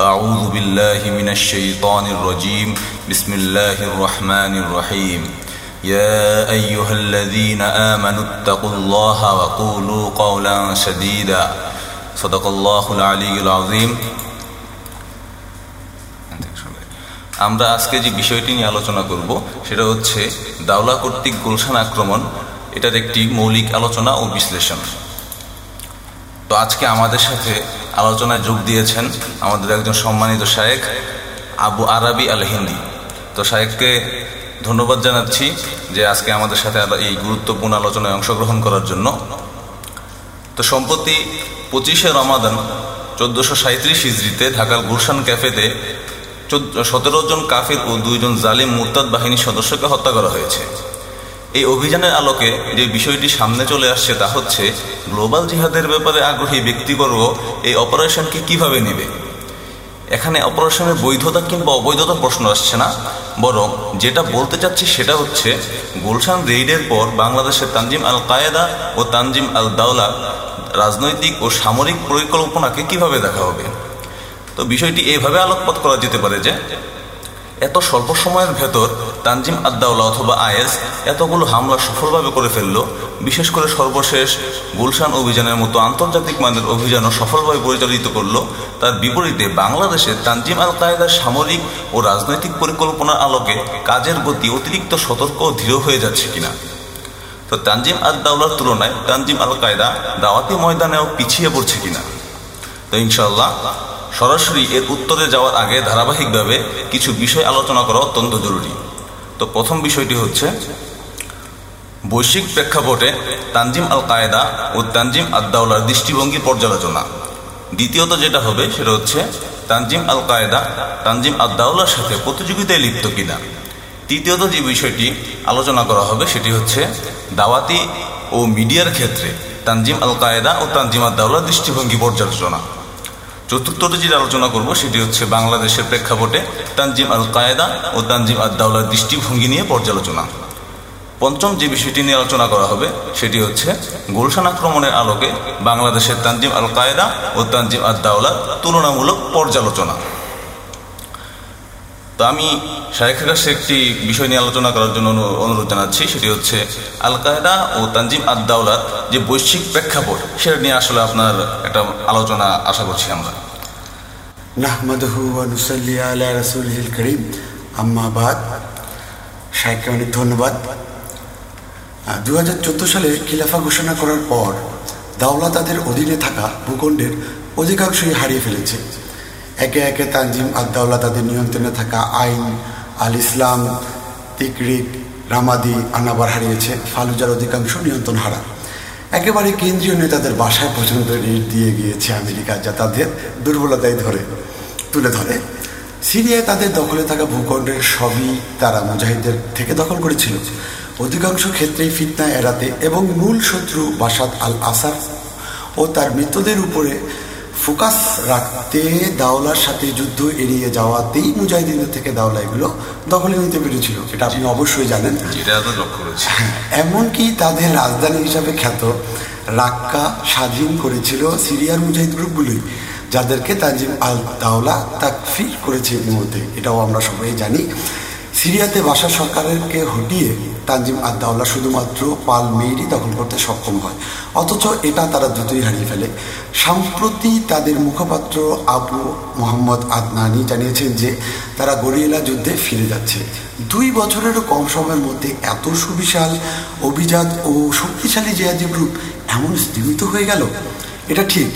أعوذ بالله من الشيطان الرجيم بسم الله الرحمن الرحيم يا أيها الذين آمنوا اتقوا الله وقولوا قولا سديدا صدق الله العلي العظيم আমরা আজকে যে বিষয়টি নিয়ে আলোচনা করব সেটা হচ্ছে দাওলা কর্তৃক গুলশান আক্রমণ এটার একটি মৌলিক আলোচনা ও বিশ্লেষণ তো আজকে আমাদের সাথে আলোচনায় যোগ দিয়েছেন আমাদের একজন সম্মানিত শায়েক আবু আরাবি আল হিন্দি তো শায়েককে ধন্যবাদ জানাচ্ছি যে আজকে আমাদের সাথে এই গুরুত্বপূর্ণ আলোচনায় অংশগ্রহণ করার জন্য। তো সম্প্রতি পঁচিশে রমাদান চোদ্দোশো সাঁত্রিশ ইজরিতে ঢাকার গুলশান ক্যাফেতে সতেরো জন কাফির ও দুইজন জালিম মুরতাদ বাহিনীর সদস্যকে হত্যা করা হয়েছে। এই অভিযানের আলোকে যে বিষয়টি সামনে চলে আসছে তা হচ্ছে, গ্লোবাল জিহাদের ব্যাপারে আগ্রহী ব্যক্তিবর্গ এই অপারেশনকে কীভাবে নেবে? এখানে অপারেশনের বৈধতা কিংবা অবৈধতা প্রশ্ন আসছে না, বরং যেটা বলতে চাচ্ছি সেটা হচ্ছে, গুলশান রেইডের পর বাংলাদেশের তানজিম আল কায়েদা ও তানজিম আল দাওলা রাজনৈতিক ও সামরিক পরিকল্পনাকে কীভাবে দেখা হবে? তো বিষয়টি এভাবে আলোকপাত করা যেতে পারে যে এত স্বল্প সময়ের ভেতর তানজিম আদ্দাউল্লা অথবা আয়েস এতগুলো হামলা সফলভাবে করে ফেলল, বিশেষ করে সর্বশেষ গুলশান অভিযানের মতো আন্তর্জাতিক মানের অভিযানও সফলভাবে পরিচালিত করল। তার বিপরীতে বাংলাদেশের তানজিম আল কায়দার সামরিক ও রাজনৈতিক পরিকল্পনার আলোকে কাজের গতি অতিরিক্ত সতর্ক ও দৃঢ় হয়ে যাচ্ছে কিনা। তো তানজিম আদ্দাউলার তুলনায় তানজিম আল কায়দা দাওয়াতি ময়দানেও পিছিয়ে পড়ছে কিনা? তো ইনশাল্লাহ সরাসরি এর উত্তরে যাওয়ার আগে ধারাবাহিকভাবে কিছু বিষয় আলোচনা করা অত্যন্ত জরুরি। তো প্রথম বিষয়টি হচ্ছে, বৈশ্বিক প্রেক্ষাপটে তানজিম আল কায়দা ও তানজিম আদ্দাউলার দৃষ্টিভঙ্গি পর্যালোচনা। দ্বিতীয়ত যেটা হবে সেটা হচ্ছে, তানজিম আল কায়দা তানজিম আদ্দাউলার সাথে প্রতিযোগিতায় লিপ্ত কিনা। তৃতীয়ত যে বিষয়টি আলোচনা করা হবে সেটি হচ্ছে, দাওয়াতি ও মিডিয়ার ক্ষেত্রে তানজিম আল কায়দা ও তানজিম আদ্দাউলার দৃষ্টিভঙ্গি পর্যালোচনা। চতুর্থটি যেটা আলোচনা করব, সেটি হচ্ছে বাংলাদেশের প্রেক্ষাপটে তানজিম আল কায়দা ও তানজিম আদাউলার দৃষ্টিভঙ্গি নিয়ে পর্যালোচনা। পঞ্চম যে বিষয়টি নিয়ে আলোচনা করা হবে, সেটি হচ্ছে গুলশান আক্রমণের আলোকে বাংলাদেশের তানজিম আল কায়দা ও তানজিম আদাউলার তুলনামূলক পর্যালোচনা। তো আমি শাহেখের কাছে একটি বিষয় নিয়ে আলোচনা করার জন্য অনুরোধ জানাচ্ছি, সেটি হচ্ছে আল কায়দা ও তানজিম আদাউলার যে বৈশ্বিক প্রেক্ষাপট, সেটা নিয়ে আসলে আপনার একটা আলোচনা আশা করছি আমরা। নাহমাদহু নুসাল্লি আলা রাসূলিল করিম। আম্মা বাদ। শাহেখকে অনেক ধন্যবাদ। দু হাজার চোদ্দ সালে খিলাফা ঘোষণা করার পর দাওলা তাদের অধীনে থাকা ভূখণ্ডের অধিকাংশই হারিয়ে ফেলেছে। একে একে তানজিম আদাউল্লাহ তাদের নিয়ন্ত্রণে থাকা আইন আল ইসলাম তিকরিক রামাদি আনাবার হারিয়েছে। ফালুজার অধিকাংশ নিয়ন্ত্রণ হারা। একেবারে কেন্দ্রীয় নেতাদের বাসায় পর্যন্ত রেট দিয়ে গিয়েছে আমেরিকা, যা তাদের দুর্বলতায় ধরে, তুলে ধরে। সিরিয়ায় তাদের দখলে থাকা ভূখণ্ডের সবই তারা মুজাহিদের থেকে দখল করেছিল। অধিকাংশ ক্ষেত্রেই ফিতনা এড়াতে এবং মূল শত্রু বাসাদ আল আসার ও তার মৃতদের উপরে ফোকাস রাখতে দাওলার সাথে যুদ্ধ এড়িয়ে যাওয়াতেই মুজাহিদিনদের থেকে দাওলা এগুলো দখলে নিতে পেরেছিল এটা আপনি অবশ্যই জানেন। এমনকি তাদের রাজধানী হিসাবে খ্যাত রাক্কা স্বাধীন করেছিল সিরিয়ার মুজাহিদ গ্রুপগুলোই যাদেরকে তাজিম আল দাওলা তাকফির করেছে মুহূর্তে এটাও আমরা সবাই জানি। সিরিয়াতে বাসা সরকারকে হটিয়ে তানজিম আদাউল্লাহ শুধুমাত্র পাল মেয়েরই দখল করতে সক্ষম হয়। অথচ এটা তারা দ্রুতই হারিয়ে ফেলে। সম্প্রতি তাদের মুখপাত্র আবু মোহাম্মদ আদনানি জানিয়েছেন যে তারা গরিয়েলা যুদ্ধে ফিরে যাচ্ছে। দুই বছরেরও কম সময়ের মধ্যে এত সুবিশাল অভিজাত ও শক্তিশালী জেহাদি গ্রুপ এমন স্তীমিত হয়ে গেল? এটা ঠিক।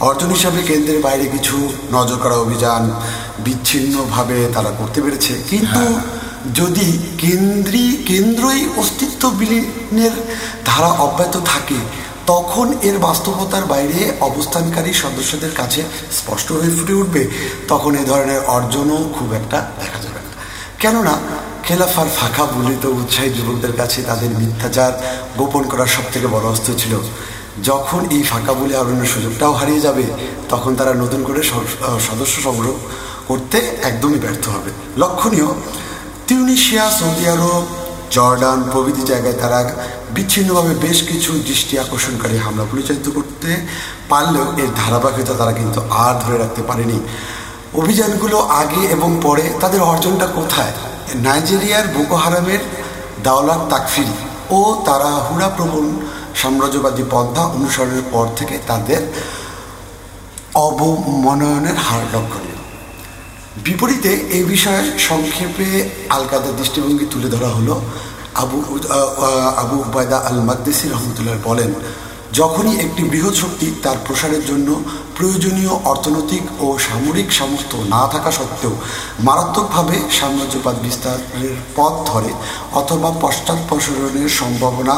অর্জন হিসাবে কেন্দ্রের বাইরে কিছু নজর করা অভিযান বিচ্ছিন্নভাবে তারা করতে পেরেছে। কিন্তু যদি কেন্দ্রী কেন্দ্রই অস্তিত্ব বিলীনের ধারা অব্যাহত থাকে, তখন এর বাস্তবতার বাইরে অবস্থানকারী সদস্যদের কাছে স্পষ্ট হয়ে ফুটে উঠবে। তখন এ ধরনের অর্জনও খুব একটা দেখা যাবে না। কেননা, খেলাফার ফাঁকা বলে তো উৎসাহী যুবকদের কাছে তাদের মিথ্যাচার গোপন করার সব থেকে বড় অস্ত্র ছিল। যখন এই ফাঁকা বলে আরণ্যের সুযোগটাও হারিয়ে যাবে, তখন তারা নতুন করে সদস্য সংগ্রহ করতে একদমই ব্যর্থ হবে। লক্ষণীয় তিউনিশিয়া, সৌদি আরব, জর্ডান প্রভৃতি জায়গায় তারা বিচ্ছিন্নভাবে বেশ কিছু দৃষ্টি আকর্ষণকারী হামলা পরিচালিত করতে পারলেও এর ধারাবাহিকতা তারা কিন্তু আর ধরে রাখতে পারেনি। অভিযানগুলো আগে এবং পরে তাদের অর্জনটা কোথায়? নাইজেরিয়ার বোকো হারামের দাওলাত তাকফিরি ও তারা হুড়াপ্রবণ সাম্রাজ্যবাদী পন্থা অনুসরণের পর থেকে তাদের অবমনয়নের হার লক্ষণীয় বিপরীতে এই বিষয়ে সংক্ষেপে আলকাদের দৃষ্টিভঙ্গি তুলে ধরা হলো। আবু আবু উবায়দা আল মাদ্দেসি রহমতুল্লাহ বলেন, যখনই একটি বৃহৎ শক্তি তার প্রসারের জন্য প্রয়োজনীয় অর্থনৈতিক ও সামরিক সামর্থ্য না থাকা সত্ত্বেও মারাত্মকভাবে সাম্রাজ্যবাদ বিস্তারের পথ ধরে অথবা পশ্চাৎপসরণের সম্ভাবনা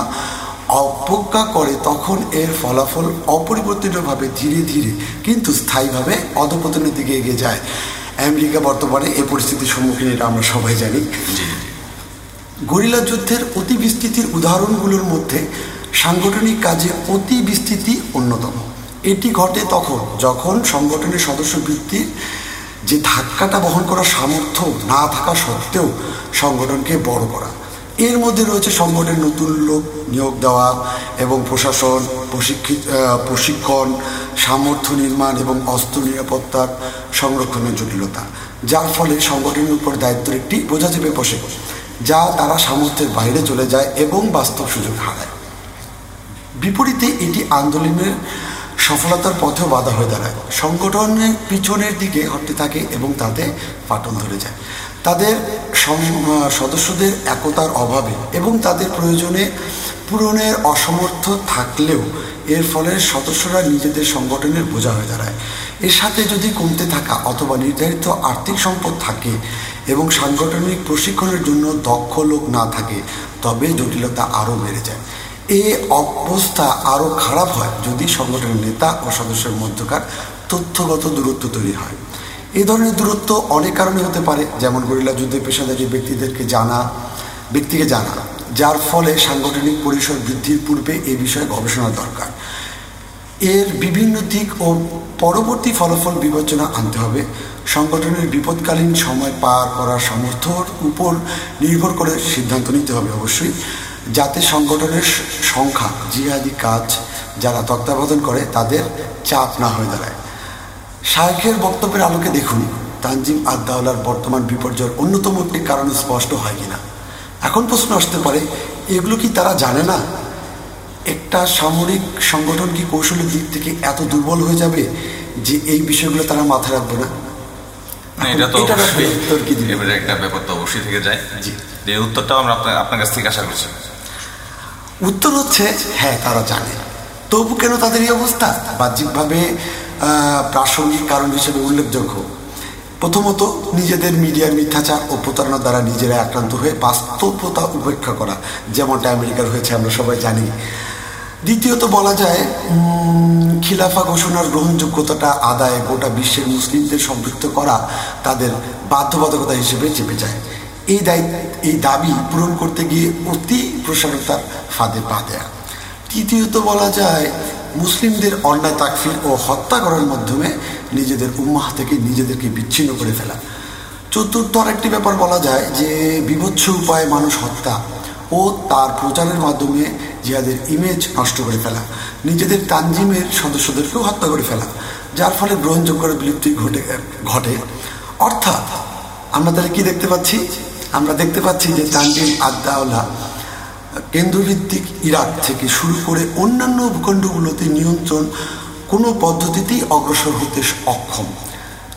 অবজ্ঞা করে, তখন এর ফলাফল অপরিবর্তিতভাবে ধীরে ধীরে কিন্তু স্থায়ীভাবে অধপতনের দিকে এগিয়ে যায়। আমেরিকা বর্তমানে এই পরিস্থিতির সম্মুখীন এটা আমরা সবাই জানি। গরিলা যুদ্ধের অতি বিস্তৃতির উদাহরণগুলোর মধ্যে সাংগঠনিক কাজে অতি বিস্তৃতি অন্যতম। এটি ঘটে তখন যখন সংগঠনের সদস্য বৃত্তির যে ধাক্কাটা বহন করার সামর্থ্য না থাকা সত্ত্বেও সংগঠনকে বড় করা। এর মধ্যে রয়েছে সংগঠনের নতুন লোক নিয়োগ দেওয়া এবং প্রশাসন প্রশিক্ষিত প্রশিক্ষণ সামর্থ্য নির্মাণ এবং অস্ত্র নিরাপত্তার সংরক্ষণের জটিলতা, যার ফলে সংগঠনের উপর দায়িত্বের একটি বোঝা চেপে বসে, যা তারা সামর্থ্যের বাইরে চলে যায় এবং বাস্তব সুযোগ হারায়। বিপরীতে এটি আন্দোলনের সফলতার পথেও বাধা হয়ে দাঁড়ায়। সংগঠনের পিছনের দিকে হটতে থাকে এবং তাতে পাটন ধরে যায়। তাদের সদস্যদের একতার অভাবে এবং তাদের প্রয়োজনে পূরণের অসমর্থ থাকলেও এর ফলে সদস্যরা নিজেদের সংগঠনের বোঝা হয়ে দাঁড়ায়। এর সাথে যদি কমতে থাকা অথবা নির্ধারিত আর্থিক সম্পদ থাকে এবং সাংগঠনিক প্রশিক্ষণের জন্য দক্ষ লোক না থাকে, তবে জটিলতা আরও বেড়ে যায়। এ অবস্থা আরও খারাপ হয় যদি সংগঠনের নেতা ও সদস্যের মধ্যকার তথ্যগত দূরত্ব তৈরি হয়। এই ধরনের দূরত্ব অনেক কারণে হতে পারে, যেমন গরিলা যুদ্ধে পেশাদারী ব্যক্তিদেরকে জানা, ব্যক্তিকে জানা। যার ফলে সাংগঠনিক পরিসর বৃদ্ধির পূর্বে এ বিষয়ে গবেষণা দরকার। এর বিভিন্ন দিক ও পরবর্তী ফলাফল বিবেচনা আনতে হবে। সংগঠনের বিপদকালীন সময় পার করার সামর্থ্যর উপর নির্ভর করে সিদ্ধান্ত নিতে হবে অবশ্যই, যাতে সংগঠনের সংখ্যা, জিহাদি কাজ যারা তত্ত্বাবধান করে তাদের চাপ না হয়ে দাঁড়ায়। শাহেখের বক্তব্যের আলোকে দেখুন, তানজিম আদাউলার বর্তমান বিপর্যয়ের অন্যতম একটি কারণ স্পষ্ট হয় কিনা। এখন প্রশ্ন আসতে পারে এগুলো কি তারা জানে না? একটা সামরিক সংগঠন কি কৌশলের দিক থেকে এত দুর্বল হয়ে যাবে যে এই বিষয়গুলো তারা মাথায় রাখবে না? এটা তো এবারে একটা ব্যাপার তো অবশ্যই থেকে যায়। জি। যে উত্তরটাও আমরা আপনার কাছ থেকে আশা করছি। উত্তর হচ্ছে হ্যাঁ তারা জানে। তবু কেন তাদের এই অবস্থা? বাহ্যিকভাবে প্রাসঙ্গিক কারণ হিসেবে উল্লেখযোগ্য। প্রথমত নিজেদের মিডিয়ার মিথ্যাচার ও প্রতারণার দ্বারা নিজেরা আক্রান্ত হয়ে বাস্তবতা উপেক্ষা করা, যেমনটা আমেরিকার হয়েছে, আমরা সবাই জানি। দ্বিতীয়ত বলা যায় খিলাফা ঘোষণার গ্রহণযোগ্যতাটা আদায় গোটা বিশ্বের মুসলিমদের সম্পৃক্ত করা তাদের বাধ্যবাধকতা হিসেবে চেপে যায়। এই দায়িত্ব এই দাবি পূরণ করতে গিয়ে অতি প্রসারতার ফাঁদে পা দেয়া। তৃতীয়ত বলা যায় মুসলিমদের অন্যায়, তাকফির ও হত্যা করার মাধ্যমে নিজেদের উম্মাহ থেকে নিজেদেরকে বিচ্ছিন্ন করে ফেলা। চতুর্থ আরেকটি ব্যাপার বলা যায় যে, বিভৎস উপায়ে মানুষ হত্যা ও তার প্রচারের মাধ্যমে জিহাদের ইমেজ নষ্ট করে ফেলা, নিজেদের তানজিমের সদস্যদেরকেও হত্যা করে ফেলা, যার ফলে গ্রহণযোগ্য বিলুপ্তি ঘটে ঘটে। অর্থাৎ, আমরা তাহলে কি দেখতে পাচ্ছি? আমরা দেখতে পাচ্ছি যে তানজিম আদাউল্লাহ কেন্দ্রভিত্তিক ইরাক থেকে শুরু করে অন্যান্য ভূখণ্ডগুলোতে নিয়ন্ত্রণ কোনো পদ্ধতিতেই অগ্রসর হতে অক্ষম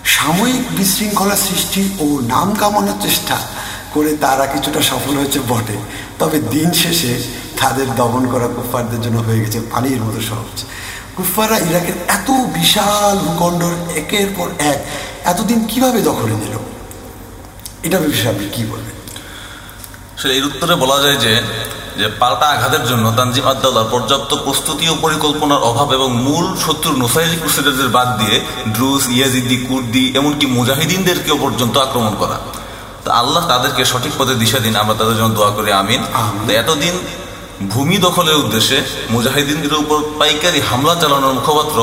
সাময়িক বিশৃঙ্খলা সৃষ্টি ও নাম কামানোর চেষ্টা করে তারা কিছুটা সফল হয়েছে বটে। তবে দিন শেষে তাদের দমন করা কুফারদের জন্য হয়ে গেছে পানির মতো সহজ। কুফাররা ইরাকের এত বিশাল ভূখণ্ডর একের পর এক এতদিন কীভাবে দখলে নিল? এটা বিষয়ে আপনি কী বলবেন? আসলে এর উত্তরে বলা যায় যে যে পাল্টা আঘাতের জন্য তানজিম আদাল্লাহ পর্যাপ্ত প্রস্তুতি ও পরিকল্পনার অভাব এবং মূল শত্রু নোসাইজি ক্রুসেডারদের বাদ দিয়ে ড্রুস ইয়াজিদি কুর্দি এমনকি মুজাহিদিনদেরকেও পর্যন্ত আক্রমণ করা। তো আল্লাহ তাদেরকে সঠিক পথে দিশা দিন আমরা তাদের জন্য দোয়া করি আমিন। এতদিন ভূমি দখলের উদ্দেশ্যে মুজাহিদিনদের উপর পাইকারি হামলা চালানোর মুখপাত্র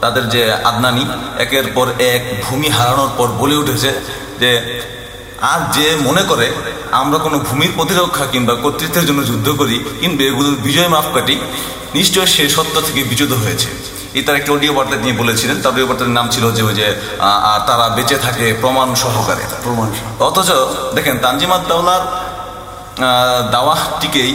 তাদের যে আদনানি একের পর এক ভূমি হারানোর পর বলে উঠেছে যে আর যে মনে করে আমরা কোনো ভূমির প্রতিরক্ষা কিংবা কর্তৃত্বের জন্য যুদ্ধ করি কিংবা এগুলোর বিজয় মাপকাঠি নিশ্চয় সে সত্য থেকে বিচ্যুত হয়েছে। এই তার একটা অডিও বার্তা তিনি বলেছিলেন। তার অডিও বার্তার নাম ছিল যে ওই যে তারা বেঁচে থাকে প্রমাণ সহকারে। প্রমাণ অথচ দেখেন তানজিমাত দাওলার দাওয়াহটিকেই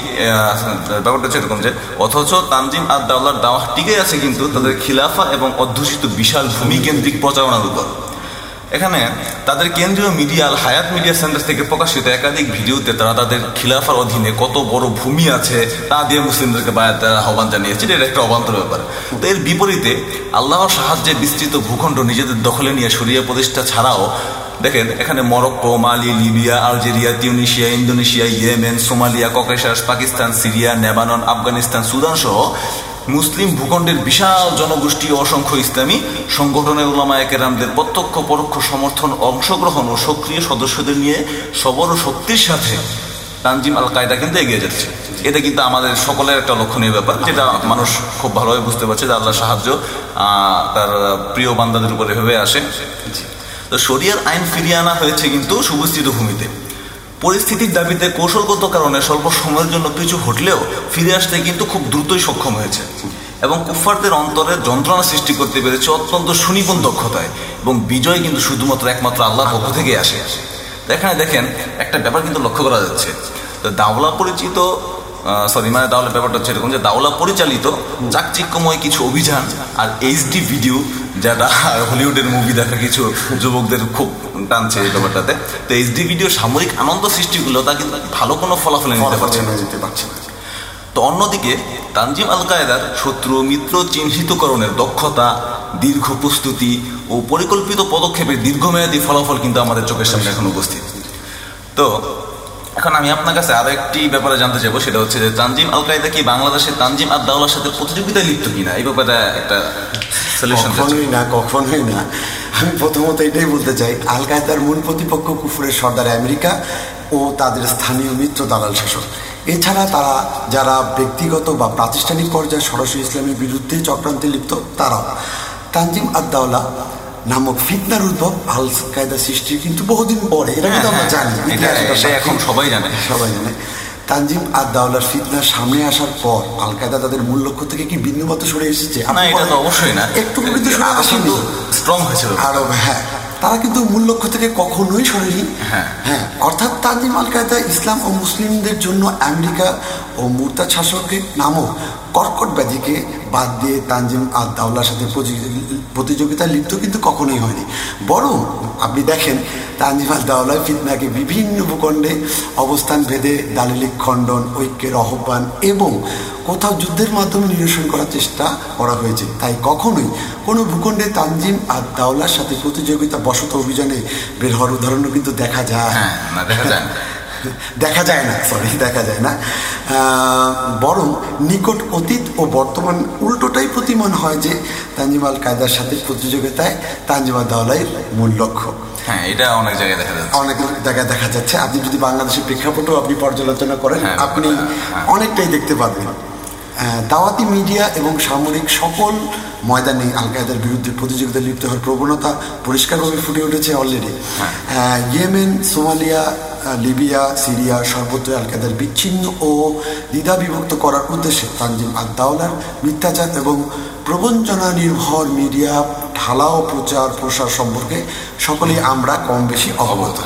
ব্যাপারটা হচ্ছে এরকম যে অথচ তানজিম আর দাওলার দাওয়াহটিকেই আছে কিন্তু তাদের খিলাফা এবং অধ্যুষিত বিশাল ভূমিকেন্দ্রিক প্রচারণার উপর এখানে তাদের কেন্দ্রীয় মিডিয়া আল হায়াত মিডিয়া সেন্টার থেকে প্রকাশিত একাধিক ভিডিওতে তারা তাদের খিলাফার অধীনে কত বড় ভূমি আছে তা দিয়ে মুসলিমদেরকে বায়াত আহ্বান জানিয়েছে। এটা একটা অবান্তর ব্যাপার। তো এর বিপরীতে আল্লাহর সাহায্যে বিস্তৃত ভূখণ্ড নিজেদের দখলে নিয়ে সরিয়ে প্রতিষ্ঠা ছাড়াও দেখেন, এখানে Morocco, Mali, Libya, Algeria, Tunisia, Indonesia, Yemen, Somalia, Caucasus, Pakistan, Syria Lebanon Afghanistan Sudan সহ মুসলিম ভূখণ্ডের বিশাল জনগোষ্ঠী অসংখ্য ইসলামী সংগঠনের উলামা একেরামদের প্রত্যক্ষ, পরোক্ষ সমর্থন, অংশগ্রহণ ও সক্রিয় সদস্যদের নিয়ে সবর ও শক্তির সাথে তানজিম আল কায়দা কিন্তু এগিয়ে যাচ্ছে। এটা কিন্তু আমাদের সকলের একটা লক্ষণীয় ব্যাপার, যেটা মানুষ খুব ভালোভাবে বুঝতে পারছে যে আল্লাহ সাহায্য তার প্রিয় বান্দাদের উপরে ভেবে আসে। তো শরিয়ার আইন ফিরিয়ে আনা হয়েছে কিন্তু সুবিস্তৃত ভূমিতে। পরিস্থিতির দাবিতে কৌশলগত কারণে স্বল্প সময়ের জন্য পিছু হটলেও ফিরে আসতে কিন্তু খুব দ্রুতই সক্ষম হয়েছে এবং কুফারদের অন্তরে যন্ত্রণা সৃষ্টি করতে পেরেছে অত্যন্ত সুনিপুণ দক্ষতায় এবং বিজয় কিন্তু শুধুমাত্র একমাত্র আল্লাহর পক্ষ থেকে আসে। এখানে দেখেন, একটা ব্যাপার কিন্তু লক্ষ্য করা যাচ্ছে। দাওলা পরিচিত সরি মানে দাওলা ব্যাপারটা হচ্ছে এরকম যে দাওলা পরিচালিত চাকচিক্যময় কিছু অভিযান আর এইচডি ভিডিও যেটা হলিউডের মুভি দেখা কিছু যুবকদের খুব টানছে এই ব্যাপারটাতে। তো এইচডি ভিডিও সামরিক আনন্দ সৃষ্টিগুলো তা কিন্তু ভালো কোনো ফলাফল নিতে পারছে না। যেতে পারছে না। তো অন্যদিকে তানজিম আল কায়দার শত্রু মিত্র চিহ্নিতকরণের দক্ষতা দীর্ঘ প্রস্তুতি ও পরিকল্পিত পদক্ষেপের দীর্ঘমেয়াদী ফলাফল কিন্তু আমাদের চোখের সামনে এখন উপস্থিত। তো এখন আমি আপনার কাছে আরও একটি ব্যাপারে জানতে চাইব সেটা হচ্ছে যে তানজিম আল কায়দা কি বাংলাদেশের তানজিম আর দাওলার সাথে প্রতিযোগিতায় লিপ্ত কিনা? এই ব্যাপারে একটা সলিউশন কখনোই না কখনোই না। আমি প্রথমত এটাই বলতে চাই আল কায়দার মূল প্রতিপক্ষ কুফুরের সর্দার আমেরিকা ও তাদের স্থানীয় মিত্র দালাল শাসক। এছাড়া তারা যারা ব্যক্তিগত বা প্রাতিষ্ঠানিক পর্যায়ে সরাসরি ইসলামের বিরুদ্ধে চক্রান্তে লিপ্ত তারাও। তানজিম আদাউলা নামক ফিতনার উদ্ভব আল কায়দা সৃষ্টির কিন্তু বহুদিন পরে এটা কিন্তু আমরা হ্যাঁ, জানি এখন সবাই জানে। সবাই জানে। তানজিম আর দাওলার ফিতনার সামনে আসার পর আল কায়দা তাদের মূল লক্ষ্য থেকে কি ভিন্ন মতো সরে এসেছে? না এটা তো অবশ্যই না। একটু কিন্তু সরে আসেনি। স্ট্রং হয়েছে আরও হ্যাঁ। তারা কিন্তু মূল লক্ষ্য থেকে কখনোই সরেনি। হ্যাঁ। হ্যাঁ অর্থাৎ তানজিম আল কায়দা ইসলাম ও মুসলিমদের জন্য আমেরিকা ও মুরতা শাসকের নামক কর্কট ব্যাধিকে বাদ দিয়ে তানজিম আর দাওলার সাথে প্রতিযোগিতায় লিপ্ত কিন্তু কখনোই হয়নি। বরং আপনি দেখেন তানজিম আর দাওলা ফিতনাকে বিভিন্ন ভূখণ্ডে অবস্থান ভেদে দালিলিক খণ্ডন ঐক্যের আহ্বান এবং কোথাও যুদ্ধের মাধ্যমে নিরসন করার চেষ্টা করা হয়েছে। তাই কখনোই কোনো ভূখণ্ডে তানজিম আর দাওলার সাথে প্রতিযোগিতা বসত অভিযানে বের হওয়ার উদাহরণও কিন্তু দেখা যায়। হ্যাঁ, দেখা যায় দেখা যায় না সরি দেখা যায় না। বরং নিকট অতীত ও বর্তমান উল্টোটাই প্রতিমান হয় যে তানজিমাল কায়দার সাথে প্রতিযোগিতায় তানজিমাল দাওলাই মূল লক্ষ্য। হ্যাঁ এটা অনেক জায়গায় দেখা যাচ্ছে। অনেক জায়গায় দেখা যাচ্ছে। আপনি যদি বাংলাদেশের প্রেক্ষাপটও আপনি পর্যালোচনা করেন হ্যাঁ, আপনি হ্যাঁ। অনেকটাই দেখতে পাবেন দাওয়াতি মিডিয়া এবং সামরিক সকল ময়দানে আল কায়দার বিরুদ্ধে প্রতিযোগিতা লিপ্ত হওয়ার প্রবণতা পরিষ্কারভাবে ফুটে উঠেছে অলরেডি হ্যাঁ। ইয়েমেন সোমালিয়া লিবিয়া, সিরিয়া সর্বত্র আল কায়দার বিচ্ছিন্ন ও দ্বিধা বিভক্ত করার উদ্দেশ্যে তানজিম আদাউলার মিথ্যাচার এবং প্রবঞ্চনা নির্ভর মিডিয়া ঢালাও প্রচার প্রসার সম্পর্কে সকলেই আমরা কম বেশি অবগত।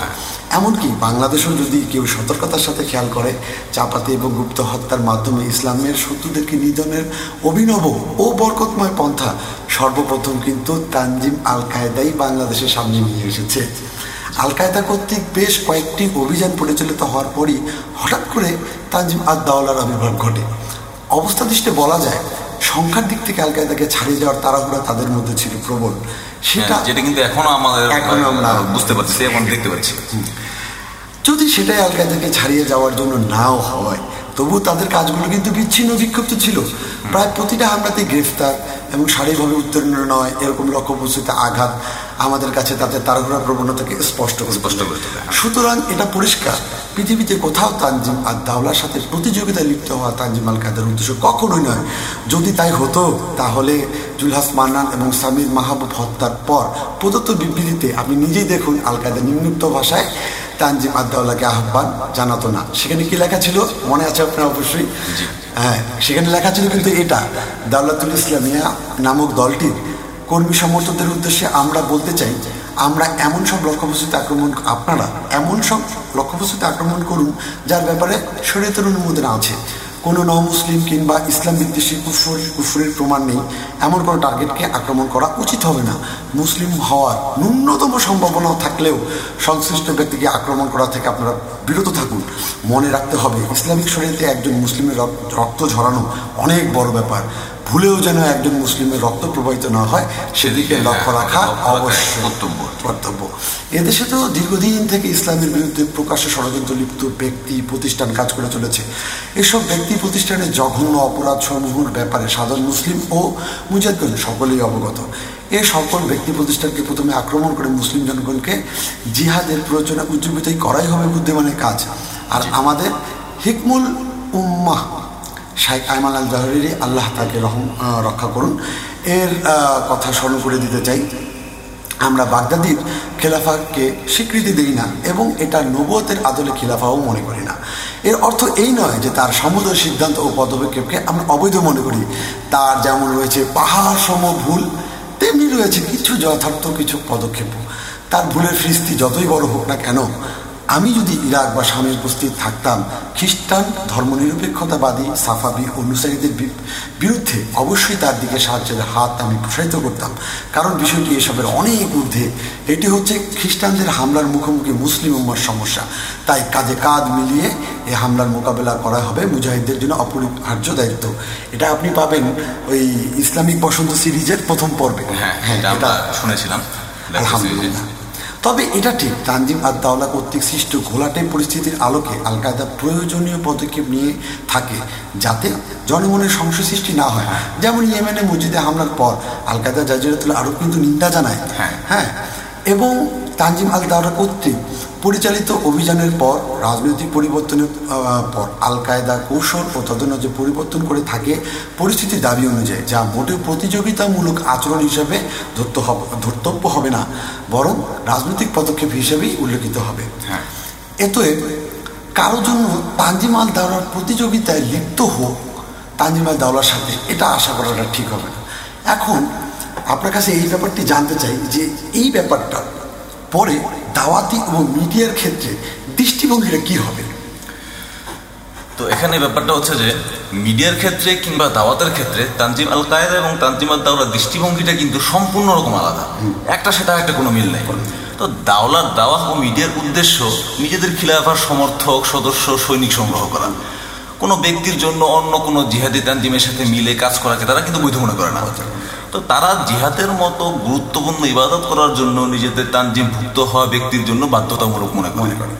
এমনকি বাংলাদেশেও যদি কেউ সতর্কতার সাথে খেয়াল করে, চাপাতি এবং গুপ্ত হত্যার মাধ্যমে ইসলামের শত্রুদেরকে নিধনের অভিনব ও বরকতময় পন্থা সর্বপ্রথম কিন্তু তানজিম আল কায়দাই বাংলাদেশের সামনে নিয়ে এসেছে। আল কায়দা কর্তৃক বেশ কয়েকটি অভিযান পরিচালিত হওয়ার পরই হঠাৎ করে তানজিম আদ দাওলার আবির্ভাব ঘটে। অবস্থা দৃষ্টে বলা যায় সংখ্যার দিক থেকে আল কায়দাকে ছাড়িয়ে যাওয়ার তাড়াহুড়া তাদের মধ্যে ছিল প্রবল। সেটা হ্যাঁ, যেটা কিন্তু এখনও আমাদের এখনও আমরা বুঝতে পারছি এখন দেখতে পাচ্ছি। যদি সেটাই আল কায়দাকে ছাড়িয়ে যাওয়ার জন্য নাও হয় তবু তাদের কাজগুলো কিন্তু বিচ্ছিন্ন বিক্ষিপ্ত ছিল। প্রায় প্রতিটা হামলাতে গ্রেফতার এবং শারীরিকভাবে উত্তীর্ণ নয় এরকম লক্ষ্যবস্তুতে আঘাত আমাদের কাছে তাদের তারগুড়া প্রবণতাকে স্পষ্ট স্পষ্ট সুতরাং এটা পরিষ্কার। পৃথিবীতে কোথাও তানজিম আর দাওলার সাথে প্রতিযোগিতায় লিপ্ত হওয়া তানজিম আল কাদের উদ্দেশ্য কখনোই নয়। যদি তাই হতো তাহলে জুলহাস মান্নান এবং সামির মাহবুব হত্যার পর প্রদত্ত বিবৃতিতে আপনি নিজেই দেখুন আল কায়দা নিম্নুক্ত ভাষায় তানজিম আদাউল্লাহকে আহ্বান জানাতো না। সেখানে কি লেখা ছিল? মনে আছে আপনার অবশ্যই? হ্যাঁ সেখানে লেখা ছিল কিন্তু এটা দাউলাতুল ইসলামিয়া নামক দলটির কর্মী সমর্থকদের উদ্দেশ্যে আমরা বলতে চাই, আমরা এমন সব লক্ষ্যবস্তুতে আক্রমণ, আপনারা এমন সব লক্ষ্যবস্তুতে আক্রমণ করুন যার ব্যাপারে শরীয়তের অনুমোদন আছে। কোনো ন মুসলিম কিংবা ইসলাম বিদ্বেষী কুফর, কুফরের প্রমাণ নেই। এমন কোনো টার্গেটকে আক্রমণ করা উচিত হবে না। মুসলিম হওয়ার ন্যূনতম সম্ভাবনা থাকলেও সংশ্লিষ্ট ব্যক্তিকে আক্রমণ করা থেকে আপনারা বিরত থাকুন। মনে রাখতে হবে, ইসলামিক শরীরতে একজন মুসলিমের রক্ত ঝরানো অনেক বড় ব্যাপার। ভুলেও যেন একজন মুসলিমের রক্ত প্রবাহিত না হয় সেদিকে লক্ষ্য রাখা অবশ্যই কর্তব্য। কর্তব্য। এদেশে তো দীর্ঘদিন থেকে ইসলামের বিরুদ্ধে প্রকাশ্য ষড়যন্ত্র লিপ্ত ব্যক্তি প্রতিষ্ঠান কাজ করে চলেছে। এসব ব্যক্তি প্রতিষ্ঠানের জঘন্য অপরাধ সমূহের ব্যাপারে সাধারণ মুসলিম ও মুজাদগণ সকলেই অবগত। এ সকল ব্যক্তি প্রতিষ্ঠানকে প্রথমে আক্রমণ করে মুসলিম জনগণকে জিহাদের প্রয়োজনে উজ্জীবিতই করাই হবে বুদ্ধিমানের কাজ। আর আমাদের হিকমুল উম্মাহ শাইখ আইমান আল জাহরিরি আল্লাহ তাকে রহম রক্ষা করুন। এর কথা স্মরণ করে দিতে চাই। আমরা বাগদাদির খেলাফাকে স্বীকৃতি দিই না এবং এটা নবতের আদলে খিলাফাও মনে করি না। এর অর্থ এই নয় যে তার সমুদ্র সিদ্ধান্ত ও পদক্ষেপকে আমরা অবৈধ মনে করি। তার যেমন রয়েছে পাহাড় সম ভুল, তেমনি রয়েছে কিছু যথার্থ কিছু পদক্ষেপ। তার ভুলের ফিস্তি যতই বড় হোক না কেন আমি যদি ইরাক বা স্বামী উপস্থিত থাকতাম খ্রিস্টান ধর্মনিরপেক্ষতাবাদী সাফাবি অনুসারীদের বিরুদ্ধে অবশ্যই তার দিকে সাহায্যের হাত আমি প্রসারিত করতাম। কারণ বিষয়টি এসবের অনেক ঊর্ধ্বে। এটি হচ্ছে খ্রিস্টানদের হামলার মুখোমুখি মুসলিম উম্মার সমস্যা। তাই কাজে কাজ মিলিয়ে এ হামলার মোকাবেলা করা হবে মুজাহিদদের জন্য অপরিহার্য দায়িত্ব। এটা আপনি পাবেন ওই ইসলামিক বসন্ত সিরিজের প্রথম পর্বে। হ্যাঁ এটা শুনেছিলাম। আলহামদুলিল্লাহ। তবে এটা ঠিক তানজিম আর দাওলা কর্তৃক সৃষ্ট ঘোলাটে পরিস্থিতির আলোকে আল কায়দা প্রয়োজনীয় পদক্ষেপ নিয়ে থাকে যাতে জনগণের সংশয় সৃষ্টি না হয়। যেমন ইয়েমেনে মসজিদে হামলার পর আল কায়দা জাজিরাতুল আরব কিন্তু নিন্দা জানায়। হ্যাঁ। এবং তানজিম আল দাওলা কর্তৃক পরিচালিত অভিযানের পর রাজনৈতিক পরিবর্তনের পর আল কায়দা কৌশল ও তদনজর পরিবর্তন করে থাকে পরিস্থিতির দাবি অনুযায়ী যা মোটেও প্রতিযোগিতামূলক আচরণ হিসেবে ধরতে হবে ধর্তব্য হবে না বরং রাজনৈতিক পদক্ষেপ হিসেবেই উল্লেখিত হবে। হ্যাঁ। এতে কারোর জন্য তানজিমাল দাওলার প্রতিযোগিতায় লিপ্ত হোক তানজিমাল দাওলার সাথে এটা আশা করাটা ঠিক হবে না। এখন আপনার কাছে এই ব্যাপারটি জানতে চাই যে এই ব্যাপারটা পরে দাওয়াতি এবং মিডিয়ার ক্ষেত্রে দৃষ্টিভঙ্গিটা কি হবে? তো এখানে ব্যাপারটা হচ্ছে যে মিডিয়ার ক্ষেত্রে কিংবা দাওয়াতের ক্ষেত্রে তানজিম আল কায়দা এবং তানজিম আল দাওলার দৃষ্টিভঙ্গিটা কিন্তু সম্পূর্ণ রকম আলাদা। একটা সেটা একটা কোনো মিল নেই। তো দাওলার দাওয়া ও মিডিয়ার উদ্দেশ্য নিজেদের খিলাফার সমর্থক সদস্য সৈনিক সংগ্রহ করা। কোনো ব্যক্তির জন্য অন্য কোনো জিহাদি তানজিমের সাথে মিলে কাজ করাকে তারা কিন্তু বৈধ মনে করে না। তো তারা জিহাদের মতো গুরুত্বপূর্ণ ইবাদত করার জন্য নিজেদের তানজিম ভুক্ত হওয়া ব্যক্তির জন্য বাধ্যতামূলক মনে মনে করে।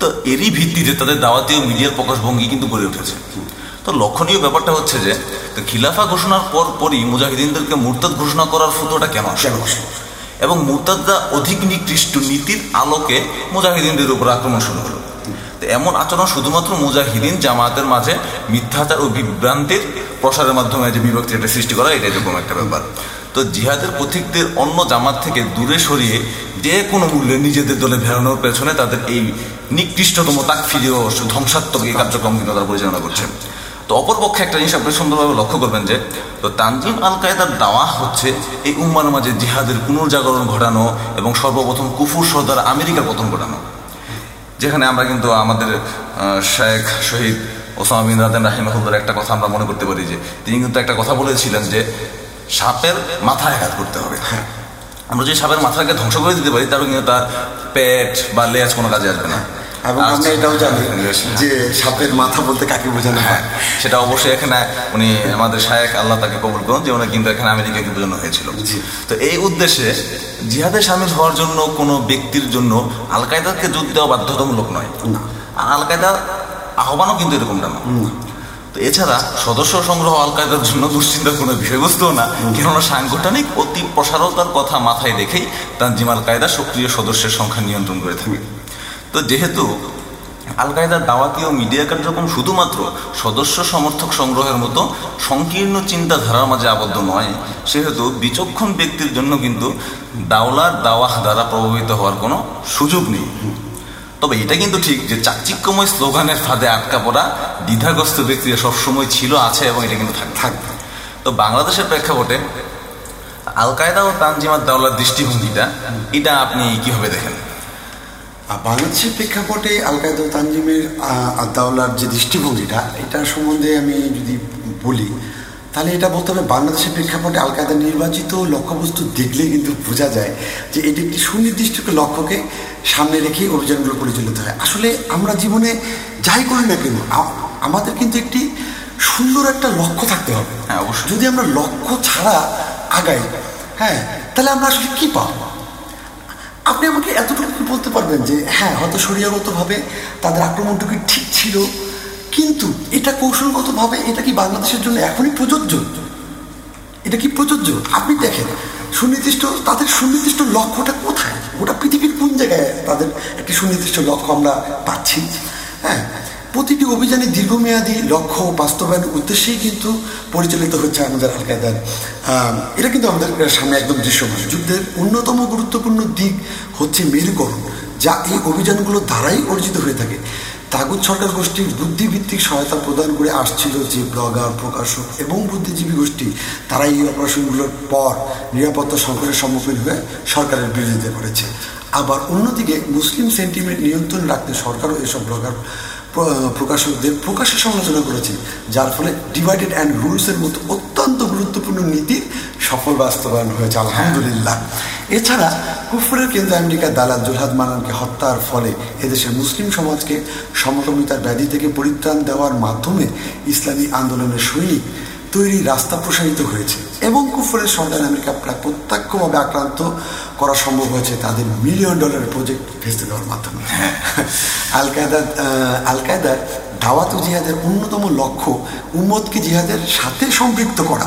তো এরই ভিত্তিতে তাদের দাওয়াতি ও মিডিয়ার প্রকাশভঙ্গি কিন্তু গড়ে উঠেছে। তো লক্ষণীয় ব্যাপারটা হচ্ছে যে খিলাফা ঘোষণার পর পরই মুজাহিদিনদেরকে মুরতাদ ঘোষণা করার ফুটোটা কেন কেন এবং মুরতাদা অধিক নিকৃষ্ট নীতির আলোকে মুজাহিদিনদের উপর আক্রমণ শুরু হলো। তো এমন আচরণ শুধুমাত্র মুজাহিদিন জামাতের মাঝে মিথ্যাচার ও বিভ্রান্তির প্রসারের মাধ্যমে যে বিভক্তি এটা সৃষ্টি করা এটা এরকম একটা ব্যাপার। তো জিহাদের পথিকদের অন্য জামাত থেকে দূরে সরিয়ে যে কোনো মূল্যে নিজেদের দলে ভেড়ানোর পেছনে তাদের এই নিকৃষ্টতম তাকফিরি ও ধ্বংসাত্মক এই কার্যক্রম কিন্তু তারা পরিচালনা করছে। তো অপরপক্ষে একটা জিনিস আপনি সুন্দরভাবে লক্ষ্য করবেন যে, তো তানজিম আল কায়দার দাওয়া হচ্ছে এই উম্মার মাঝে জিহাদের পুনর্জাগরণ ঘটানো এবং সর্বপ্রথম কুফুর সর্দার আমেরিকার পতন ঘটানো। যেখানে আমরা কিন্তু আমাদের শেখ, শহীদ ওসামা বিন রাদেন রাহিমাহুল্লার একটা কথা আমরা মনে করতে পারি যে তিনি কিন্তু একটা কথা বলেছিলেন যে সাপের মাথায় আঘাত করতে হবে। আমরা যদি সাপের মাথাকে ধ্বংস করে দিতে পারি তাহলে কিন্তু তার পেট বা লেজ কোনো কাজে আসবে না। এবং আমরা এটাও জানি যে সাপের মাথা বলতে কাকে বোঝানো হয়? সেটা অবশ্যই এখানে উনি আমাদের শায়েক আল্লাহ তাকে কবুল করুন যে কিন্তু এখানে আমেরিকাকে বোঝানো হয়েছিল। তো এই উদ্দেশ্যে জিহাদে সামিল হওয়ার জন্য কোনো ব্যক্তির জন্য আল কায়দাকে যোগ দেওয়া বাধ্যতামূলক নয়। আর আল কায়দা আহ্বানও কিন্তু এরকমটা না। তো এছাড়া সদস্য সংগ্রহ আল কায়দার জন্য দুশ্চিন্তার কোনো বিষয়বস্তুও না। কেননা সাংগঠনিক অতি প্রসারতার কথা মাথায় রেখেই তানজিম আল কায়দা সক্রিয় সদস্যের সংখ্যা নিয়ন্ত্রণ করে থাকে। তো যেহেতু আল কায়দার দাওয়াতি ও মিডিয়া কার্যক্রম শুধুমাত্র সদস্য সমর্থক সংগ্রহের মতো সংকীর্ণ চিন্তাধারার মাঝে আবদ্ধ নয় সেহেতু বিচক্ষণ ব্যক্তির জন্য কিন্তু দাওলার দাওয়াহ দ্বারা প্রভাবিত হওয়ার কোনো সুযোগ নেই। তবে এটা কিন্তু ঠিক যে চাকচিক্যময় স্লোগানের ফাঁদে আটকা পড়া দ্বিধাগ্রস্ত ব্যক্তিরা সবসময় ছিল আছে এবং এটা কিন্তু থাকবে। তো বাংলাদেশের প্রেক্ষাপটে আল কায়দা ও তানজিমাত দাওলার দৃষ্টিভঙ্গিটা এটা আপনি কীভাবে দেখেন? বাংলাদেশের প্রেক্ষাপটে আল কায়দা ও তানজিমের আদাউলার যে দৃষ্টিভঙ্গিটা এটা সম্বন্ধে আমি যদি বলি তাহলে এটা বলতে হবে বাংলাদেশের প্রেক্ষাপটে আল কায়দা নির্বাচিত লক্ষ্যবস্তু দেখলে কিন্তু বোঝা যায় যে এটি একটি সুনির্দিষ্ট লক্ষ্যকে সামনে রেখে অভিযানগুলো পরিচালিত হয়। আসলে আমরা জীবনে যাই করি না কেন আমাদের কিন্তু একটি সুন্দর একটা লক্ষ্য থাকতে হবে। হ্যাঁ অবশ্যই। যদি আমরা লক্ষ্য ছাড়া আগাই হ্যাঁ তাহলে আমরা আসলে কী পাবো? আপনি আমাকে এতটুকু বলতে পারবেন যে হ্যাঁ হয়তো সরিয়াগতভাবে তাদের আক্রমণটুকু ঠিক ছিল কিন্তু এটা কৌশলগতভাবে এটা কি বাংলাদেশের জন্য এখনই প্রযোজ্য? এটা কি প্রযোজ্য? আপনি দেখেন, সুনির্দিষ্ট তাদের সুনির্দিষ্ট লক্ষ্যটা কোথায়? গোটা পৃথিবীর কোন জায়গায় তাদের একটি সুনির্দিষ্ট লক্ষ্য আমরা পাচ্ছি? হ্যাঁ প্রতিটি অভিযানে দীর্ঘমেয়াদী লক্ষ্য বাস্তবায়নের উদ্দেশ্যেই কিন্তু পরিচালিত হচ্ছে আমাদের আল কায়দার। এটা কিন্তু আমাদের সামনে একদম দৃশ্যমান। যুদ্ধের অন্যতম গুরুত্বপূর্ণ দিক হচ্ছে মেরুকরণ, যা এই অভিযানগুলোর দ্বারাই অর্জিত হয়ে থাকে। তাগুদ সরকার গোষ্ঠীর বুদ্ধিভিত্তিক সহায়তা প্রদান করে আসছিল যে ব্লগার, প্রকাশক এবং বুদ্ধিজীবী গোষ্ঠী তারা এই অপারেশনগুলোর পর নিরাপত্তা সংকটের সম্মুখীন হয়ে সরকারের বিরোধিতা করেছে। আবার অন্যদিকে মুসলিম সেন্টিমেন্ট নিয়ন্ত্রণ রাখতে সরকারও এসব ব্লগার প্রকাশকদের প্রকাশের সমালোচনা করেছে, যার ফলে ডিভাইডেড অ্যান্ড রুলসের মতো অত্যন্ত গুরুত্বপূর্ণ নীতির সফল বাস্তবায়ন হয়েছে। আলহামদুলিল্লাহ। এছাড়া কুফরের কেন্দ্র আমেরিকার দালাল জুলহাদ মানানকে হত্যার ফলে এদেশের মুসলিম সমাজকে সমকামিতার ব্যাধি থেকে পরিত্রাণ দেওয়ার মাধ্যমে ইসলামী আন্দোলনের সৈনিক তৈরি রাস্তা প্রসারিত হয়েছে এবং কুফরের সন্তান আমেরিকা প্রায় প্রত্যক্ষভাবে আক্রান্ত করা সম্ভব হয়েছে তাদের মিলিয়ন ডলারের প্রজেক্ট ভেস্তে দেওয়ার মাধ্যমে। আল কায়দা আল কায়দার দাওয়াত জিহাদের অন্যতম লক্ষ্য উম্মদকে জিহাদের সাথে সম্পৃক্ত করা।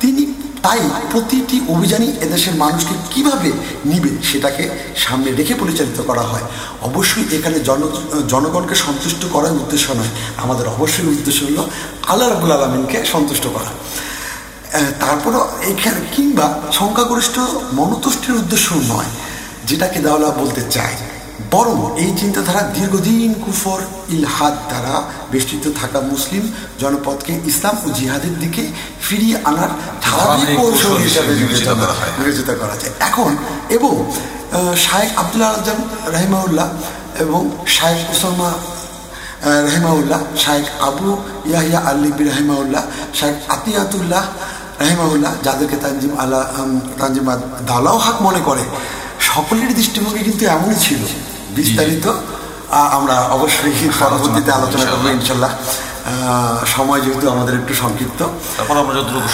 তিনি তাই প্রতিটি অভিযানই এদেশের মানুষকে কীভাবে নিবে সেটাকে সামনে রেখে পরিচালিত করা হয়। অবশ্যই এখানে জন, জনগণকে সন্তুষ্ট করার উদ্দেশ্য নয়। আমাদের অবশ্যই উদ্দেশ্য হলো আল্লাহ রবুল আলমিনকে সন্তুষ্ট করা। তারপরও এখানে কিংবা সংখ্যাগরিষ্ঠ মনতুষ্টির উদ্দেশ্য নয়, যেটাকে দাওলা বলতে চায়। বরং এই চিন্তাধারা দীর্ঘদিন কুফর ইলহাদ দ্বারা বেষ্টিত থাকা মুসলিম জনপদকে ইসলাম ও জিহাদের দিকে ফিরিয়ে আনার ধারাবাহিক কৌশল হিসাবে বিবেচিত করা যায়। এখন এবং শায়েখ আবদুল্লাহ আজম রাহিমাউল্লাহ এবং শায়েখ উসামা রাহিমাউল্লাহ শায়েখ আবু ইয়াহিয়া আল্লিবি রাহিমাউল্লাহ শায়েখ আতিয়াতুল্লাহ রাহিমাউল্লাহ যাদেরকে তানজিম আল্লাহ তানজিম দালাও হাক মনে করে সকলের দৃষ্টিভঙ্গি কিন্তু এমনই ছিল। বিস্তারিত আমরা অবশ্যই পরবর্তীতে আলোচনা করব ইনশাল্লাহ সময় যেহেতু আমাদের একটু সংক্ষিপ্ত।